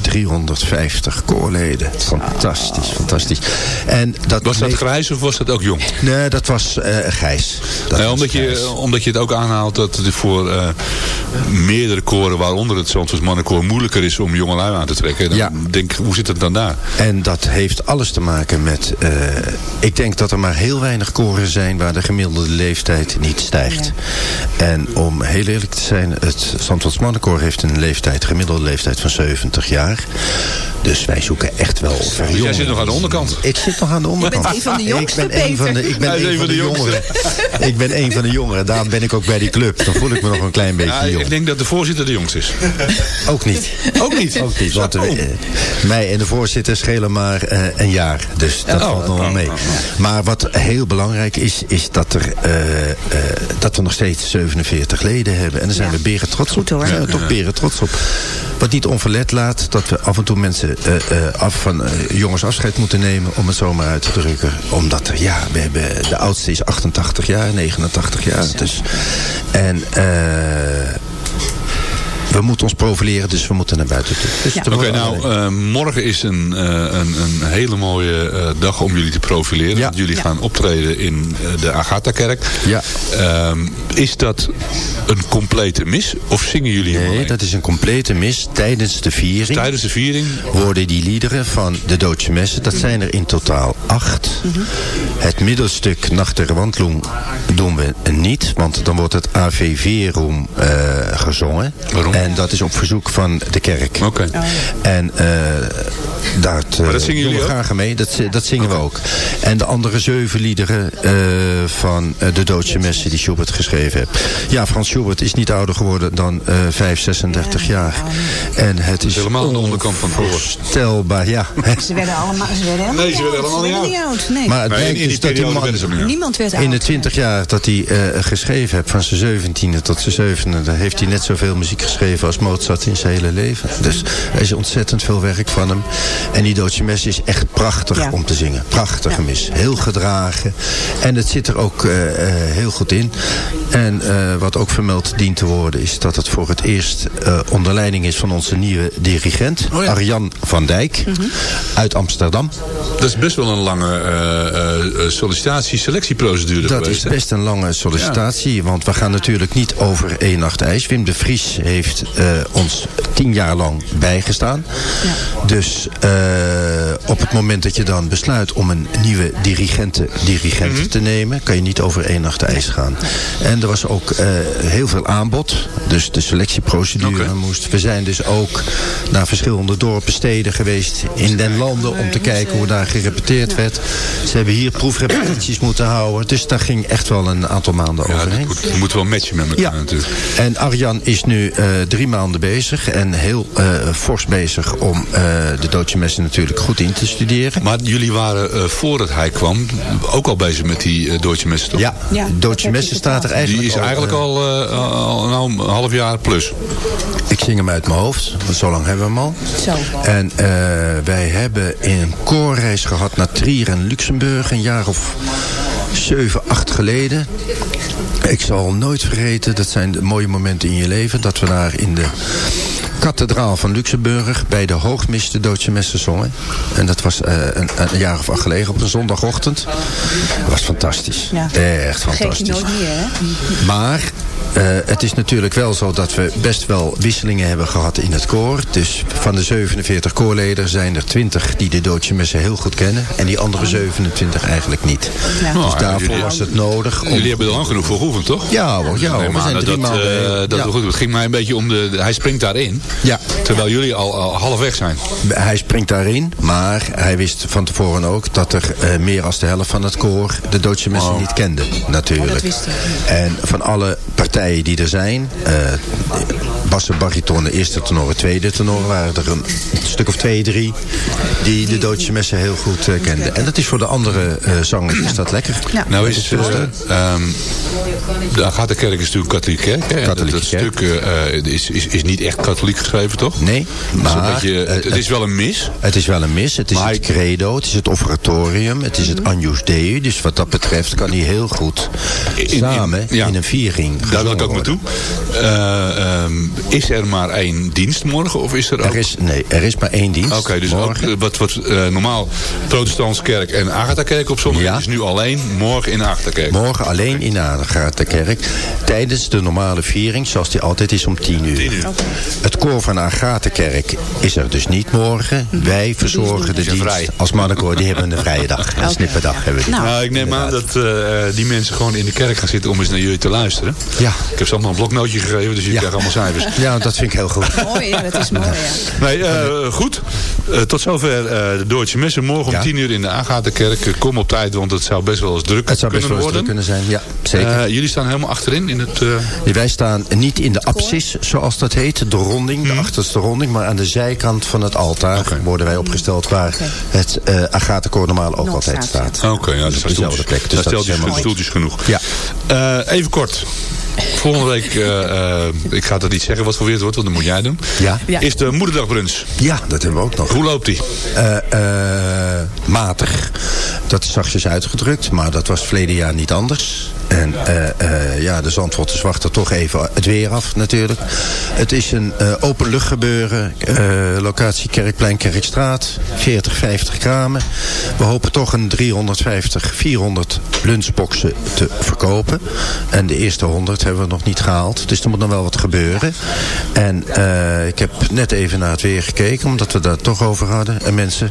350 koorleden. Fantastisch, oh. fantastisch. En dat was dat grijs of was dat ook jong? Nee, dat was grijs. Dat nee, was omdat, grijs. Je, omdat je het ook aanhaalt dat het voor meerdere koren, waaronder het mannenkoor, moeilijker is om jongelui aan te trekken. Dan ja. denk, hoe zit het dan daar? En dat heeft alles te maken met... Uh, ik denk dat er maar heel weinig koren zijn waar de gemiddelde leeftijd niet stijgt. Ja. En om heel eerlijk te zijn, het Zandvoorts mannenkoor heeft een leeftijd, gemiddelde leeftijd van 70 jaar. Dus wij zoeken echt wel dus jij zit nog aan de onderkant? Ik zit nog aan de onderkant. Je bent een van de jongsten, ik ben een van de, ik ben een van de, de jongeren. ik ben een van de jongeren. Daarom ben ik ook bij die club. Dan voel ik me nog een klein beetje ja, jong. Ik denk dat de voorzitter de jongste is. Ook niet. Ook niet? Ook niet. Want uh, mij en de voorzitter schelen maar uh, een jaar. Dus dat oh, valt nog wel mee. Oh, oh, maar wat heel belangrijk is, is dat, er, uh, dat we nog steeds 47 leden hebben. En daar zijn ja. we beren trots Goed, op. hoor. Daar zijn we toch beren trots op. Wat niet onverlet laat dat we af en toe mensen af van jongens afscheid moeten nemen. Om het zomaar uit te drukken. Omdat er, ja, we hebben, de oudste is 88 jaar, 89 jaar. Dus, en Uh, we moeten ons profileren, dus we moeten naar buiten toe. Dus ja. Oké, okay, nou, uh, morgen is een, uh, een, een, hele mooie uh, dag om jullie te profileren. Ja. Want jullie ja. gaan optreden in de Agatha-kerk. Ja. Ehm, is dat een complete mis? Of zingen jullie Nee, alleen? dat is een complete mis. Tijdens de viering. Tijdens de viering? Worden die liederen van de Doodse Messen, dat zijn er in totaal acht. Mhm. Mm -hmm. Het middelstuk Nacht der Wandloem doen we niet. Want dan wordt het AVV-roem gezongen. Waarom? En dat is op verzoek van de kerk. Oké. En eh daar eh, Maar dat zingen doen jullie graag mee. Dat, dat zingen we ook. En de andere zeven liederen eh, van eh, de Duitse messen die Schubert geschreven heeft. Ja, Frans Schubert is niet ouder geworden dan eh 5, 36 jaar. En het is helemaal aan de onderkant van het. Onvoorstelbaar, ja. Ze werden allemaal, ze werden helemaal Nee, ze werden allemaal ze niet oud. niet oud. Nee. Maar het Nee, in- blijkt in die dus dat die man. Niemand werd oud. in de 20 jaar dat hij eh, geschreven heeft, van zijn 17e tot zijn 7e, heeft hij net zoveel muziek geschreven als Mozart in zijn hele leven. Dus er is ontzettend veel werk van hem. En die Duitse mes is echt prachtig Ja. om te zingen. Prachtige mis. Heel gedragen. En het zit er ook eh, eh, heel goed in. En eh, wat ook vermeld dient te worden, is dat het voor het eerst eh, onder leiding is van onze nieuwe dirigent, Oh ja. Arjan van Dijk, uit Amsterdam. Dat is best wel een lange eh, eh, sollicitatie-selectieprocedure Dat geweest. is hè? best een lange sollicitatie, want we gaan natuurlijk niet over één nacht ijs. Wim de Vries heeft eh, ons tien jaar lang bijgestaan. Dus eh, op het moment dat je dan besluit om een nieuwe dirigente, dirigent Mhm. te nemen, kan je niet over één nacht ijs gaan. En er was ook eh, heel veel aanbod, dus de selectieprocedure moest. We zijn dus ook naar verschillende dorpen, steden geweest in den landen om te kijken hoe daar gerepeteerd werd. Ze hebben hier proefrepetities moeten houden. Dus daar ging echt wel een aantal maanden Ja, overheen. moet, je moet wel matchen met elkaar Ja. natuurlijk. En Arjan is nu eh, drie maanden bezig en heel eh, fors bezig om eh, de Duitse messen natuurlijk goed in te studeren. Maar jullie waren eh, voordat hij kwam ook al bezig met die uh, Deutsche Messen, toch? Ja, Ja, de Duitse messen staat er eigenlijk Die is eigenlijk al, eh, al nou, een half jaar plus. Ik zing hem uit mijn hoofd, want zo lang hebben we hem al. Zo. En eh, wij hebben een koorreis gehad naar Trier en Luxemburg een jaar of zeven, acht geleden. Ik zal nooit vergeten, dat zijn de mooie momenten in je leven, dat we daar in de kathedraal van Luxemburg bij de hoogmis de Duitse messen zongen. En dat was eh, een, een jaar of acht geleden op een zondagochtend. Dat was fantastisch. Ja. Echt fantastisch. nooit meer, hè? Maar eh, het is natuurlijk wel zo dat we best wel wisselingen hebben gehad in het koor. Dus van de 47 koorleden zijn er 20 die de Duitse messen heel goed kennen. En die andere 27 eigenlijk niet. Ja. Nou, Dus ja, daarvoor was het nodig. Om... Jullie hebben er lang genoeg voor geoefend, toch? Ja hoor, ja hoor. We maar zijn dat, drie dat, maanden... eh, dat ja. goed. Het ging mij een beetje om de... hij springt daarin. Ja. Terwijl jullie al, al half weg zijn. Hij springt daarin, maar hij wist van tevoren ook dat er eh, meer dan de helft van het koor de Duitse messen Oh. niet kende, natuurlijk. Oh, dat wist hij. En van alle partijen die er zijn, eh bassen, baritonen, eerste tenoren, tweede tenoren, waren er een stuk of twee, drie die de Duitse messen heel goed eh, kenden. En dat is voor de andere eh, zangers is dat lekker. Ja. Nou is uh, um, de Agatha-kerk is natuurlijk katholiek kerk. Hè? Katholieke dat kerk. stuk uh, is, is, is niet echt katholiek geschreven, toch? Nee, Het maar... het, het is wel een mis. Het is wel een mis. Het is Maar het credo, het is het offertorium, het is het Agnus Dei. Dus wat dat betreft kan hij heel goed In- in- samen in, ja. een viering Daar wil ik ook naartoe. Uh, um, is er maar één dienst morgen? Of is er ook... Er is, nee, er is maar één dienst. Oké, okay, dus morgen. ook, wat, wat uh, normaal protestantse kerk en Agatha-kerk op zondag Ja. is nu alleen morgen in Agatha-kerk. Morgen alleen in Agatha-kerk. Tijdens de normale viering, zoals die altijd is om tien uur. 10 uur. Het koor van Agatha-kerk is er dus niet morgen. Wij verzorgen de dienst. vrij. Als mannenkoor, die hebben een vrije dag. Een snipperdag hebben die. Nou, Nou, ik neem aan dat uh, die mensen gewoon in de kerk gaan zitten om eens naar jullie te luisteren. Ja. Ik heb ze allemaal een bloknootje gegeven, dus jullie Ja. krijgen allemaal cijfers. Ja, dat vind ik heel goed. Mooi, ja, dat is mooi, ja. Nee, uh, goed. Uh, tot zover uh, de Duitse Messen. Morgen om Ja. 10 uur in de Agatha-kerk. Uh, kom op tijd, want het zou best wel eens druk Het zou best kunnen wel eens druk worden. kunnen zijn. Ja, zeker. Uh, jullie staan helemaal achterin in het... Uh... Wij staan niet in de apsis, zoals dat heet. De ronding, de achterste ronding. Maar aan de zijkant van het altaar worden wij opgesteld... waar het uh, Agatha-koor normaal ook Nog altijd staat, staat. Oké, ja, dus op dezelfde plek. Dus dat is stelt je stoeltjes genoeg. Ja. Uh, even kort. Volgende week, uh, uh, ik ga dat niet zeggen wat voor weer het wordt, want dat moet jij doen. Ja. Ja. Is de moederdagbrunch. Ja, dat hebben we ook nog. Hoe loopt die? Uh, uh, matig. Dat is zachtjes uitgedrukt, maar dat was verleden jaar niet anders. En uh, ja, de Zandvoorters wachten toch even het weer af natuurlijk. Het is een openlucht gebeuren. locatie Kerkplein, Kerkstraat. 40, 50 kramen. We hopen toch een 350, 400 lunchboxen te verkopen. En de eerste 100 hebben we nog niet gehaald. Dus er moet nog wel wat gebeuren. En uh, ik heb net even naar het weer gekeken, omdat we daar toch over hadden. En mensen,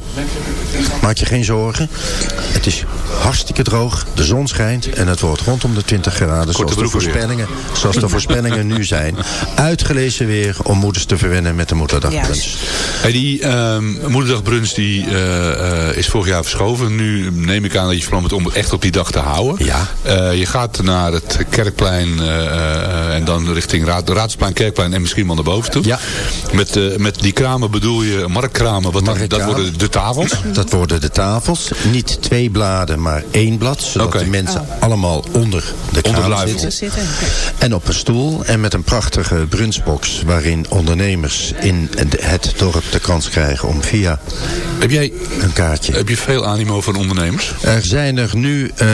maak je geen zorgen. Het is hartstikke droog. De zon schijnt en het wordt rondom rondom de 20 graden. Zoals de, voorspellingen, zoals de voorspellingen nu zijn. Uitgelezen weer om moeders te verwennen met de moederdagbrunch. Hey, die ehm moederdagbrunch die, eh, eh, is vorig jaar verschoven. Nu neem ik aan dat je van plan bent om het echt op die dag te houden. Ja. Eh, je gaat naar het Kerkplein eh, eh, en dan richting Raad, Raadsplein, Kerkplein en misschien wel naar boven toe. Ja. Met, eh, met die kramen bedoel je marktkramen. Wat dat worden de tafels. Dat worden de tafels. Niet twee bladen, maar één blad. Zodat de mensen allemaal onder de Onder kraam luifel. zitten. Zitten. En op een stoel en met een prachtige brunchbox... waarin ondernemers in het dorp de kans krijgen om via Heb jij een kaartje... heb je veel animo van ondernemers? Er zijn er nu eh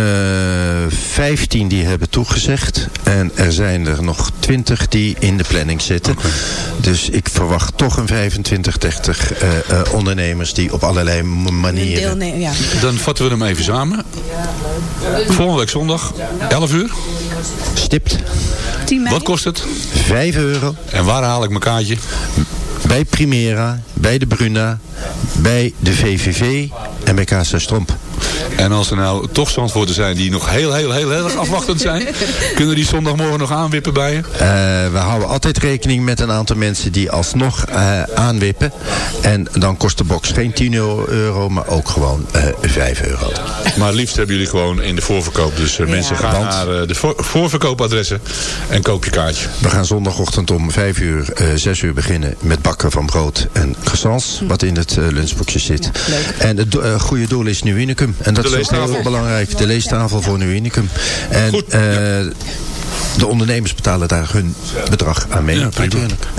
15 die hebben toegezegd. En er zijn er nog 20 die in de planning zitten. Dus ik verwacht toch een 25, 30 eh, eh, ondernemers... die op allerlei manieren... Ja. Dan vatten we hem even samen. Volgende week zondag, 11 uur. Stipt 10 mei. Wat kost het? 5 euro. En waar haal ik mijn kaartje? Bij Primera, bij de Bruna, bij de VVV en bij Casa Stromp. En als er nou toch zandvoorten zijn die nog heel, heel, heel, heel erg afwachtend zijn... kunnen die zondagmorgen nog aanwippen bij je? Eh, we houden altijd rekening met een aantal mensen die alsnog eh, aanwippen. En dan kost de box geen 10 euro, maar ook gewoon eh 5 euro. Maar het liefst hebben jullie gewoon in de voorverkoop. Dus mensen gaan Want- naar de voor- voorverkoopadressen en koop je kaartje. We gaan zondagochtend om 5 uur, eh 6 uur beginnen met bakken van brood en croissants. Wat in het lunchboxje zit. en het do- goede doel is Nieuw Unicum. En dat is heel belangrijk. De leestafel voor Nieuw Unicum. En Goed, eh, de ondernemers betalen daar hun bedrag aan mee. Ja.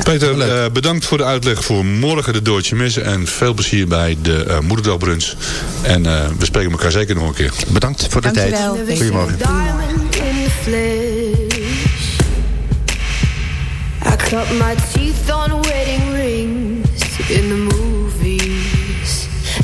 Peter, eh, bedankt voor de uitleg voor morgen de Deutsche Messe. En veel plezier bij de eh Moederdagbrunch. En eh, we spreken elkaar zeker nog een keer. Bedankt voor de Dankjewel. tijd. Goedemorgen. I cut my teeth on wedding rings in the movies.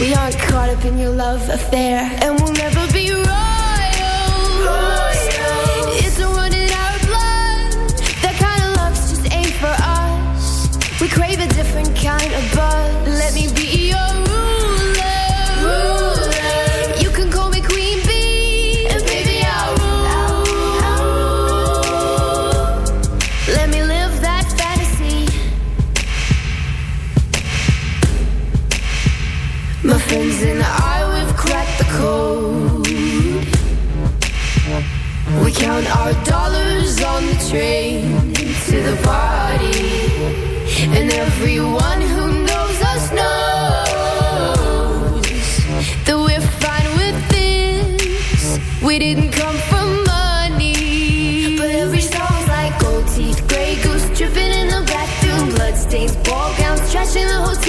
We aren't caught up in your love affair, and we'll never be royal. It's run in our blood. That kind of love's just ain't for us. We crave a different kind of buzz. Let me be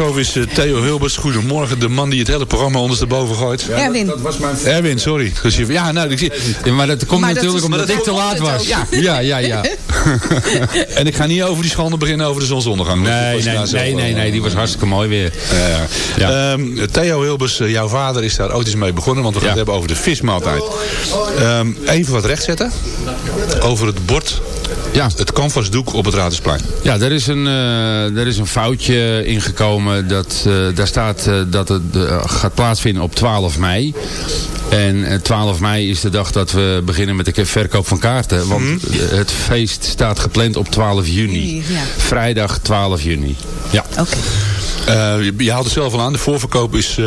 Aangeschoven is eh, Theo Hilbers. Goedemorgen, de man die het hele programma ondersteboven gooit. Erwin. Dat was mijn... Erwin, sorry. Dus je- Ja, nou, ik zie... Ja, maar dat komt Maar dat natuurlijk is- omdat maar ik te laat was. Ja, ja, ja. ja. en ik ga niet over die schande beginnen over de zonsondergang. Nee, nee, nee, nee, nee, die was hartstikke mooi weer. Ja, ja. Ja. Ehm, Theo Hilbers, eh, jouw vader is daar ooit eens mee begonnen, want we gaan het hebben over de vismaaltijd. Ehm, even wat rechtzetten over het bord, Ja. het canvasdoek op het Radersplein. Ja, er is een, eh, er is een foutje ingekomen. Dat, eh, daar staat eh, dat het gaat plaatsvinden op 12 mei. En eh, 12 mei is de dag dat we beginnen met de verkoop van kaarten. Want Mhm. het feest staat gepland op 12 juni. Ja. Vrijdag 12 juni. Ja. Oké. Eh, je, je haalt het zelf al aan, de voorverkoop is eh,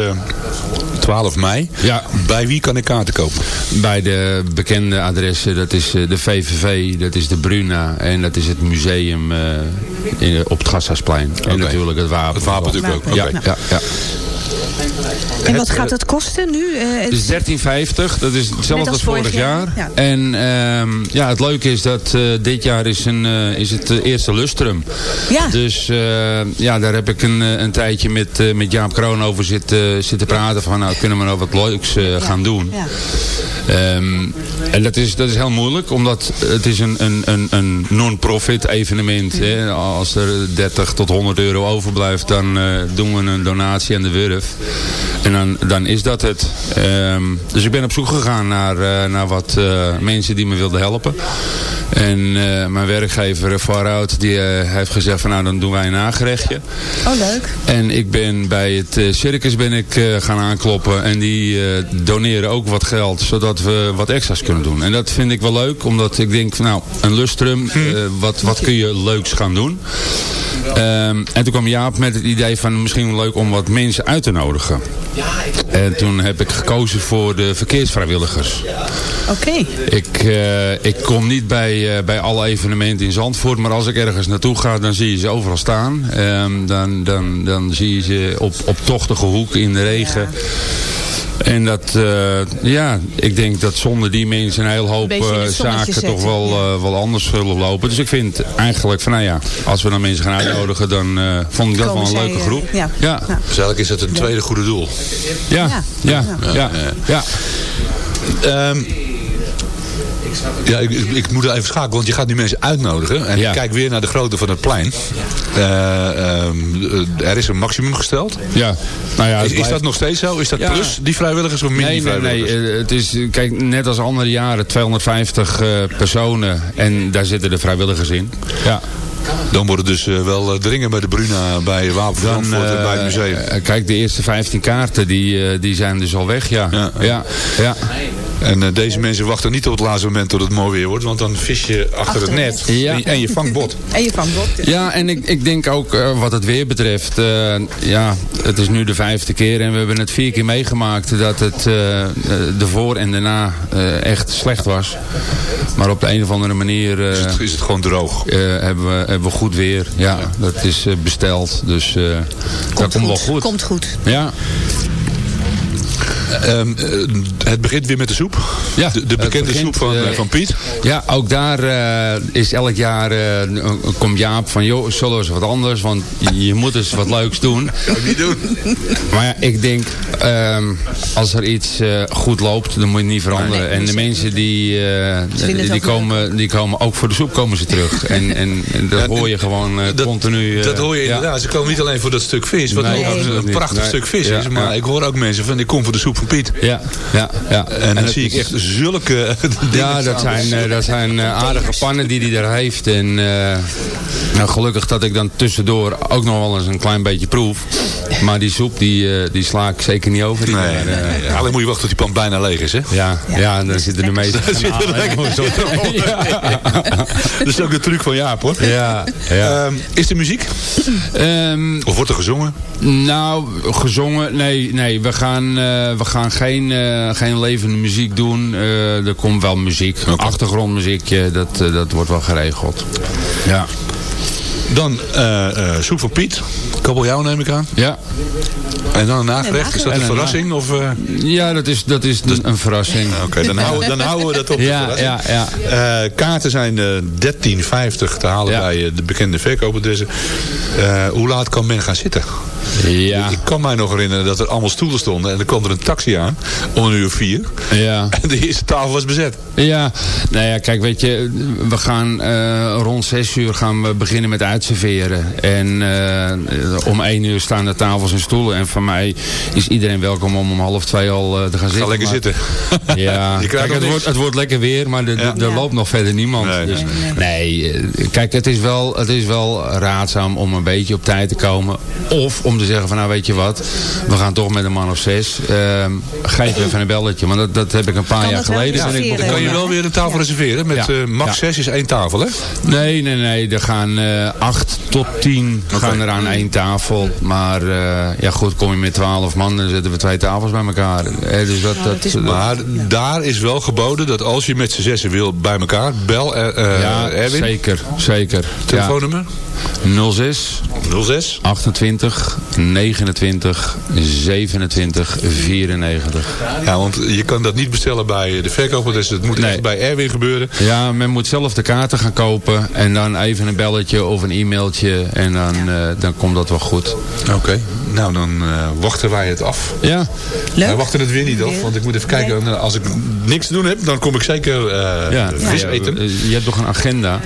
12 mei. Ja. Bij wie kan ik kaarten kopen? Bij de bekende adressen, dat is eh, de VVV, dat is de Bruna en dat is het museum eh, in, op het Gasthuisplein. En natuurlijk het wapen. Het wapen natuurlijk ook. Ja, ja. En wat gaat dat kosten nu? Eh, Het is 13,50. Dat is hetzelfde als vorig jaar. jaar, ja. En ehm, ja, het leuke is dat eh, dit jaar is, een, eh, is het eh, eerste lustrum. Ja. Dus eh, ja, daar heb ik een, eh, een tijdje met, eh, met Jaap Kroon over zitten, zitten praten. Van nou, kunnen we nou wat leuks eh, gaan doen. Ja. Ehm, en dat is, dat is heel moeilijk, omdat het is een, een, een, een non-profit evenement. Hè. Als er 30 tot 100 euro overblijft, dan eh, doen we een donatie aan de Wurf. En dan, dan is dat het. Ehm, dus ik ben op zoek gegaan naar, eh, naar wat eh, mensen die me wilden helpen. En eh, mijn werkgever Farout, die heeft gezegd van nou dan doen wij een nagerechtje. Oh, leuk. En ik ben bij het circus ben ik gaan aankloppen. En die doneren ook wat geld. Zodat we wat extra's kunnen doen. En dat vind ik wel leuk. Omdat ik denk, van, nou, een lustrum. eh, wat, wat kun je leuks gaan doen? Ehm, en toen kwam Jaap met het idee van misschien leuk om wat mensen uit te nodigen. En toen heb ik gekozen voor de verkeersvrijwilligers. Oké. Ik, eh, ik kom niet bij, eh, bij alle evenementen in Zandvoort. Maar als ik ergens naartoe ga, dan zie je ze overal staan. Ehm, dan, dan, dan zie je ze op, op tochtige hoek in de regen. En dat, eh, ja, ik denk dat zonder die mensen een heel hoop eh, zaken toch wel, eh, wel anders zullen lopen. Dus ik vind eigenlijk van, nou ja, als we dan mensen gaan uitnodigen, dan eh, vond ik dat Komen wel een leuke groep. ja. Ja, Dus eigenlijk is het een tweede goede doel. ja, ja, ja. ja. Ehm, ja, ik, ik, ik moet er even schakelen, want je gaat nu mensen uitnodigen. En Ja. ik kijk weer naar de grootte van het plein. Eh, ehm, eh, er is een maximum gesteld. Ja, nou ja, is, dat nog steeds zo? Is dat Ja. plus die vrijwilligers of min Nee, die nee, nee. vrijwilligers? eh, Het is, kijk, net als andere jaren, 250 eh, personen. En daar zitten de vrijwilligers in. Ja. Dan wordt het dus wel dringen bij de Bruna, bij Wapen Zandvoort en bij het museum. kijk, de eerste 15 kaarten, die, die zijn dus al weg, ja. Ja. Ja, ja. En eh, deze mensen wachten niet op het laatste moment tot het mooi weer wordt. Want dan vis je achter, het net. Ja. En, je, en je vangt bot. En je vangt bot. Ja, en ik, ik denk ook eh, wat het weer betreft, eh, ja, het is nu de vijfde keer en we hebben het vier keer meegemaakt dat het de voor en daarna eh, echt slecht was. Maar op de een of andere manier eh, Is het, is het gewoon droog. eh, hebben, we, hebben we goed weer. Ja, dat is besteld, dus eh, dat komt wel goed. Komt goed. Ja, Ehm, eh, het begint weer met de soep. Ja, de, bekende begint, soep van, eh, eh, van Piet. Ja, ook daar eh, is elk jaar eh, komt Jaap van, joh, zullen we eens wat anders, want je, moet eens wat leuks doen. Niet doen. Maar ja, ik denk, ehm, als er iets eh, goed loopt, dan moet je het niet veranderen. Nee, en de mensen die, eh, die, ook komen, die komen ook voor de soep komen ze terug. En, en, en dat Ja, hoor je gewoon dat, continu. eh, dat hoor je ja. inderdaad. Ze komen niet alleen voor dat stuk vis. Wat Nee, een prachtig Nee. stuk vis Ja, is. Maar ja. ik hoor ook mensen van, ik kom voor de soep van Piet. Ja, ja, ja. En, dan zie ik echt zulke dingen Ja, dat zijn, eh, dat zijn eh, aardige pannen die hij daar heeft. En eh, nou, gelukkig dat ik dan tussendoor ook nog wel eens een klein beetje proef. Maar die soep, die, eh, die sla ik zeker niet over. die Nee, daar, nee, eh, nee. Alleen moet je wachten tot die pan bijna leeg is, hè? Ja, ja, en dan zitten de meeste er Ja. Dat is ook de truc van Jaap, hoor. Ja, ja. Ehm, is er muziek? Ehm, Of wordt er gezongen? nou, gezongen, nee, nee we, gaan, eh, we gaan geen, eh, geen levende muziek doen. Eh, er komt wel muziek, achtergrondmuziekje, dat, eh, dat wordt wel geregeld. Ja. Dan eh, eh, soep van Piet. Kabeljauw neem ik aan. Ja. En dan een nagerecht? Is dat En een een verrassing? Of, eh? Ja, dat is, dat is een verrassing. Oké, dan, houden, dan houden we dat op. de Ja, verrassing. ja, ja. Eh, kaarten zijn eh 13,50 te halen bij eh, de bekende verkoopadressen. Eh hoe laat kan men gaan zitten? Ja. Ik kan mij nog herinneren dat er allemaal stoelen stonden. En er kwam er een taxi aan. Om een uur vier. Ja. En de eerste tafel was bezet. Ja, nou ja, kijk, weet je, we gaan eh, rond zes uur gaan we beginnen met uitserveren. En eh, om één uur staan de tafels en stoelen. En van mij is iedereen welkom om om half twee al eh, te gaan zitten. lekker Maar- zitten. Ja, kijk, het, wordt, het wordt lekker weer, maar er- Ja. loopt nog verder niemand. dus, nee, eh, kijk, het is, wel, het is wel raadzaam om een beetje op tijd te komen. Of om te zeggen van, nou weet je wat, we gaan toch met een man of zes. Ehm, geef even een belletje, want dat, dat heb ik een paar Kan jaar geleden. ik? Dan kan je wel weer een tafel reserveren. Met Ja. eh, max Ja. 6 is één tafel, hè? Nee, nee, nee. Er gaan eh acht tot tien gaan er aan één tafel. Maar eh, ja goed, kom je met twaalf man, dan zetten we twee tafels bij elkaar. Eh, dus dat, dat, Maar daar is wel geboden dat als je met z'n zessen wil bij elkaar, bel eh, eh, ja, Erwin. zeker, zeker. Telefoonnummer? Ja. 06 06 28 29 27 94. Ja, want je kan dat niet bestellen bij de verkoper, dus het moet echt bij Erwin gebeuren. Ja, men moet zelf de kaarten gaan kopen en dan even een belletje of een e-mailtje en dan, eh, dan komt dat wel goed. Oké, nou dan wachten wij het af. Ja. Wij wachten het weer niet af, want ik moet even kijken. Nou, Als ik niks te doen heb, dan kom ik zeker eh, Ja, vis ja, eten. Je hebt toch een agenda?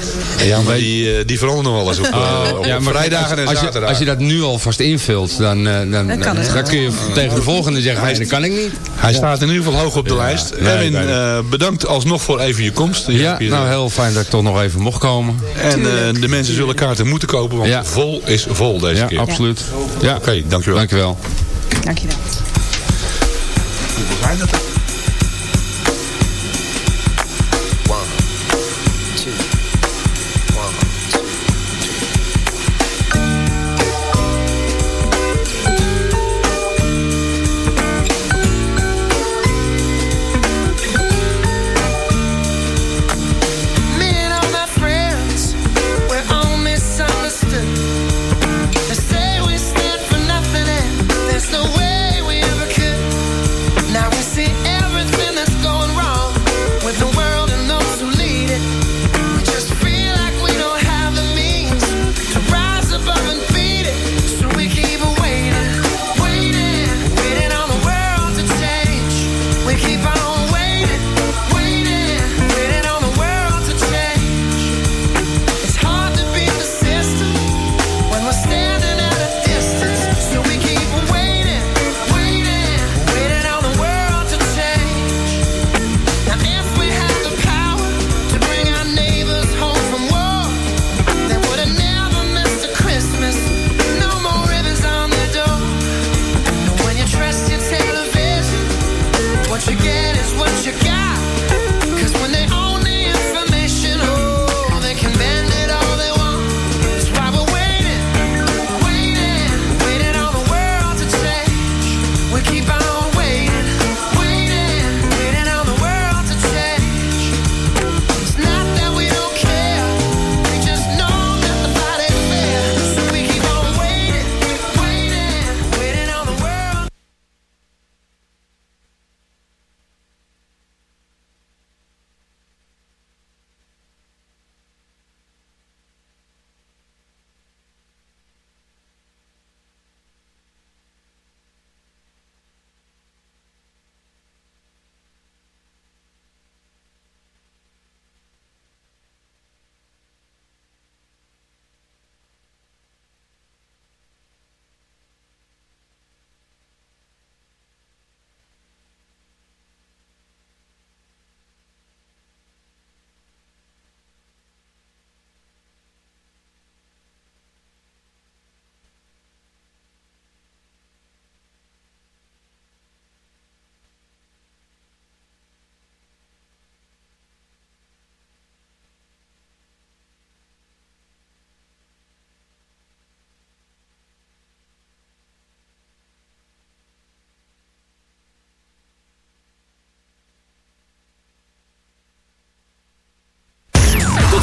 Ja, maar die, eh, die veranderen nog wel eens op, eh, op ja, maar vrijdagen en als, als, je, als je dat nu alvast invult, dan, eh, dan, dan, kan het. kun je tegen de volgende zeggen, nee, dat kan ik niet. Hij staat in ieder geval hoog op de Ja, lijst. Erwin, eh, bedankt alsnog voor even je komst. Je Ja, hier, nou eh, heel fijn dat ik toch nog even mocht komen. En eh, de mensen zullen kaarten moeten kopen, want Ja. vol is vol deze Ja, keer. absoluut. Ja. Oké, dankjewel. Dankjewel. Dankjewel. Me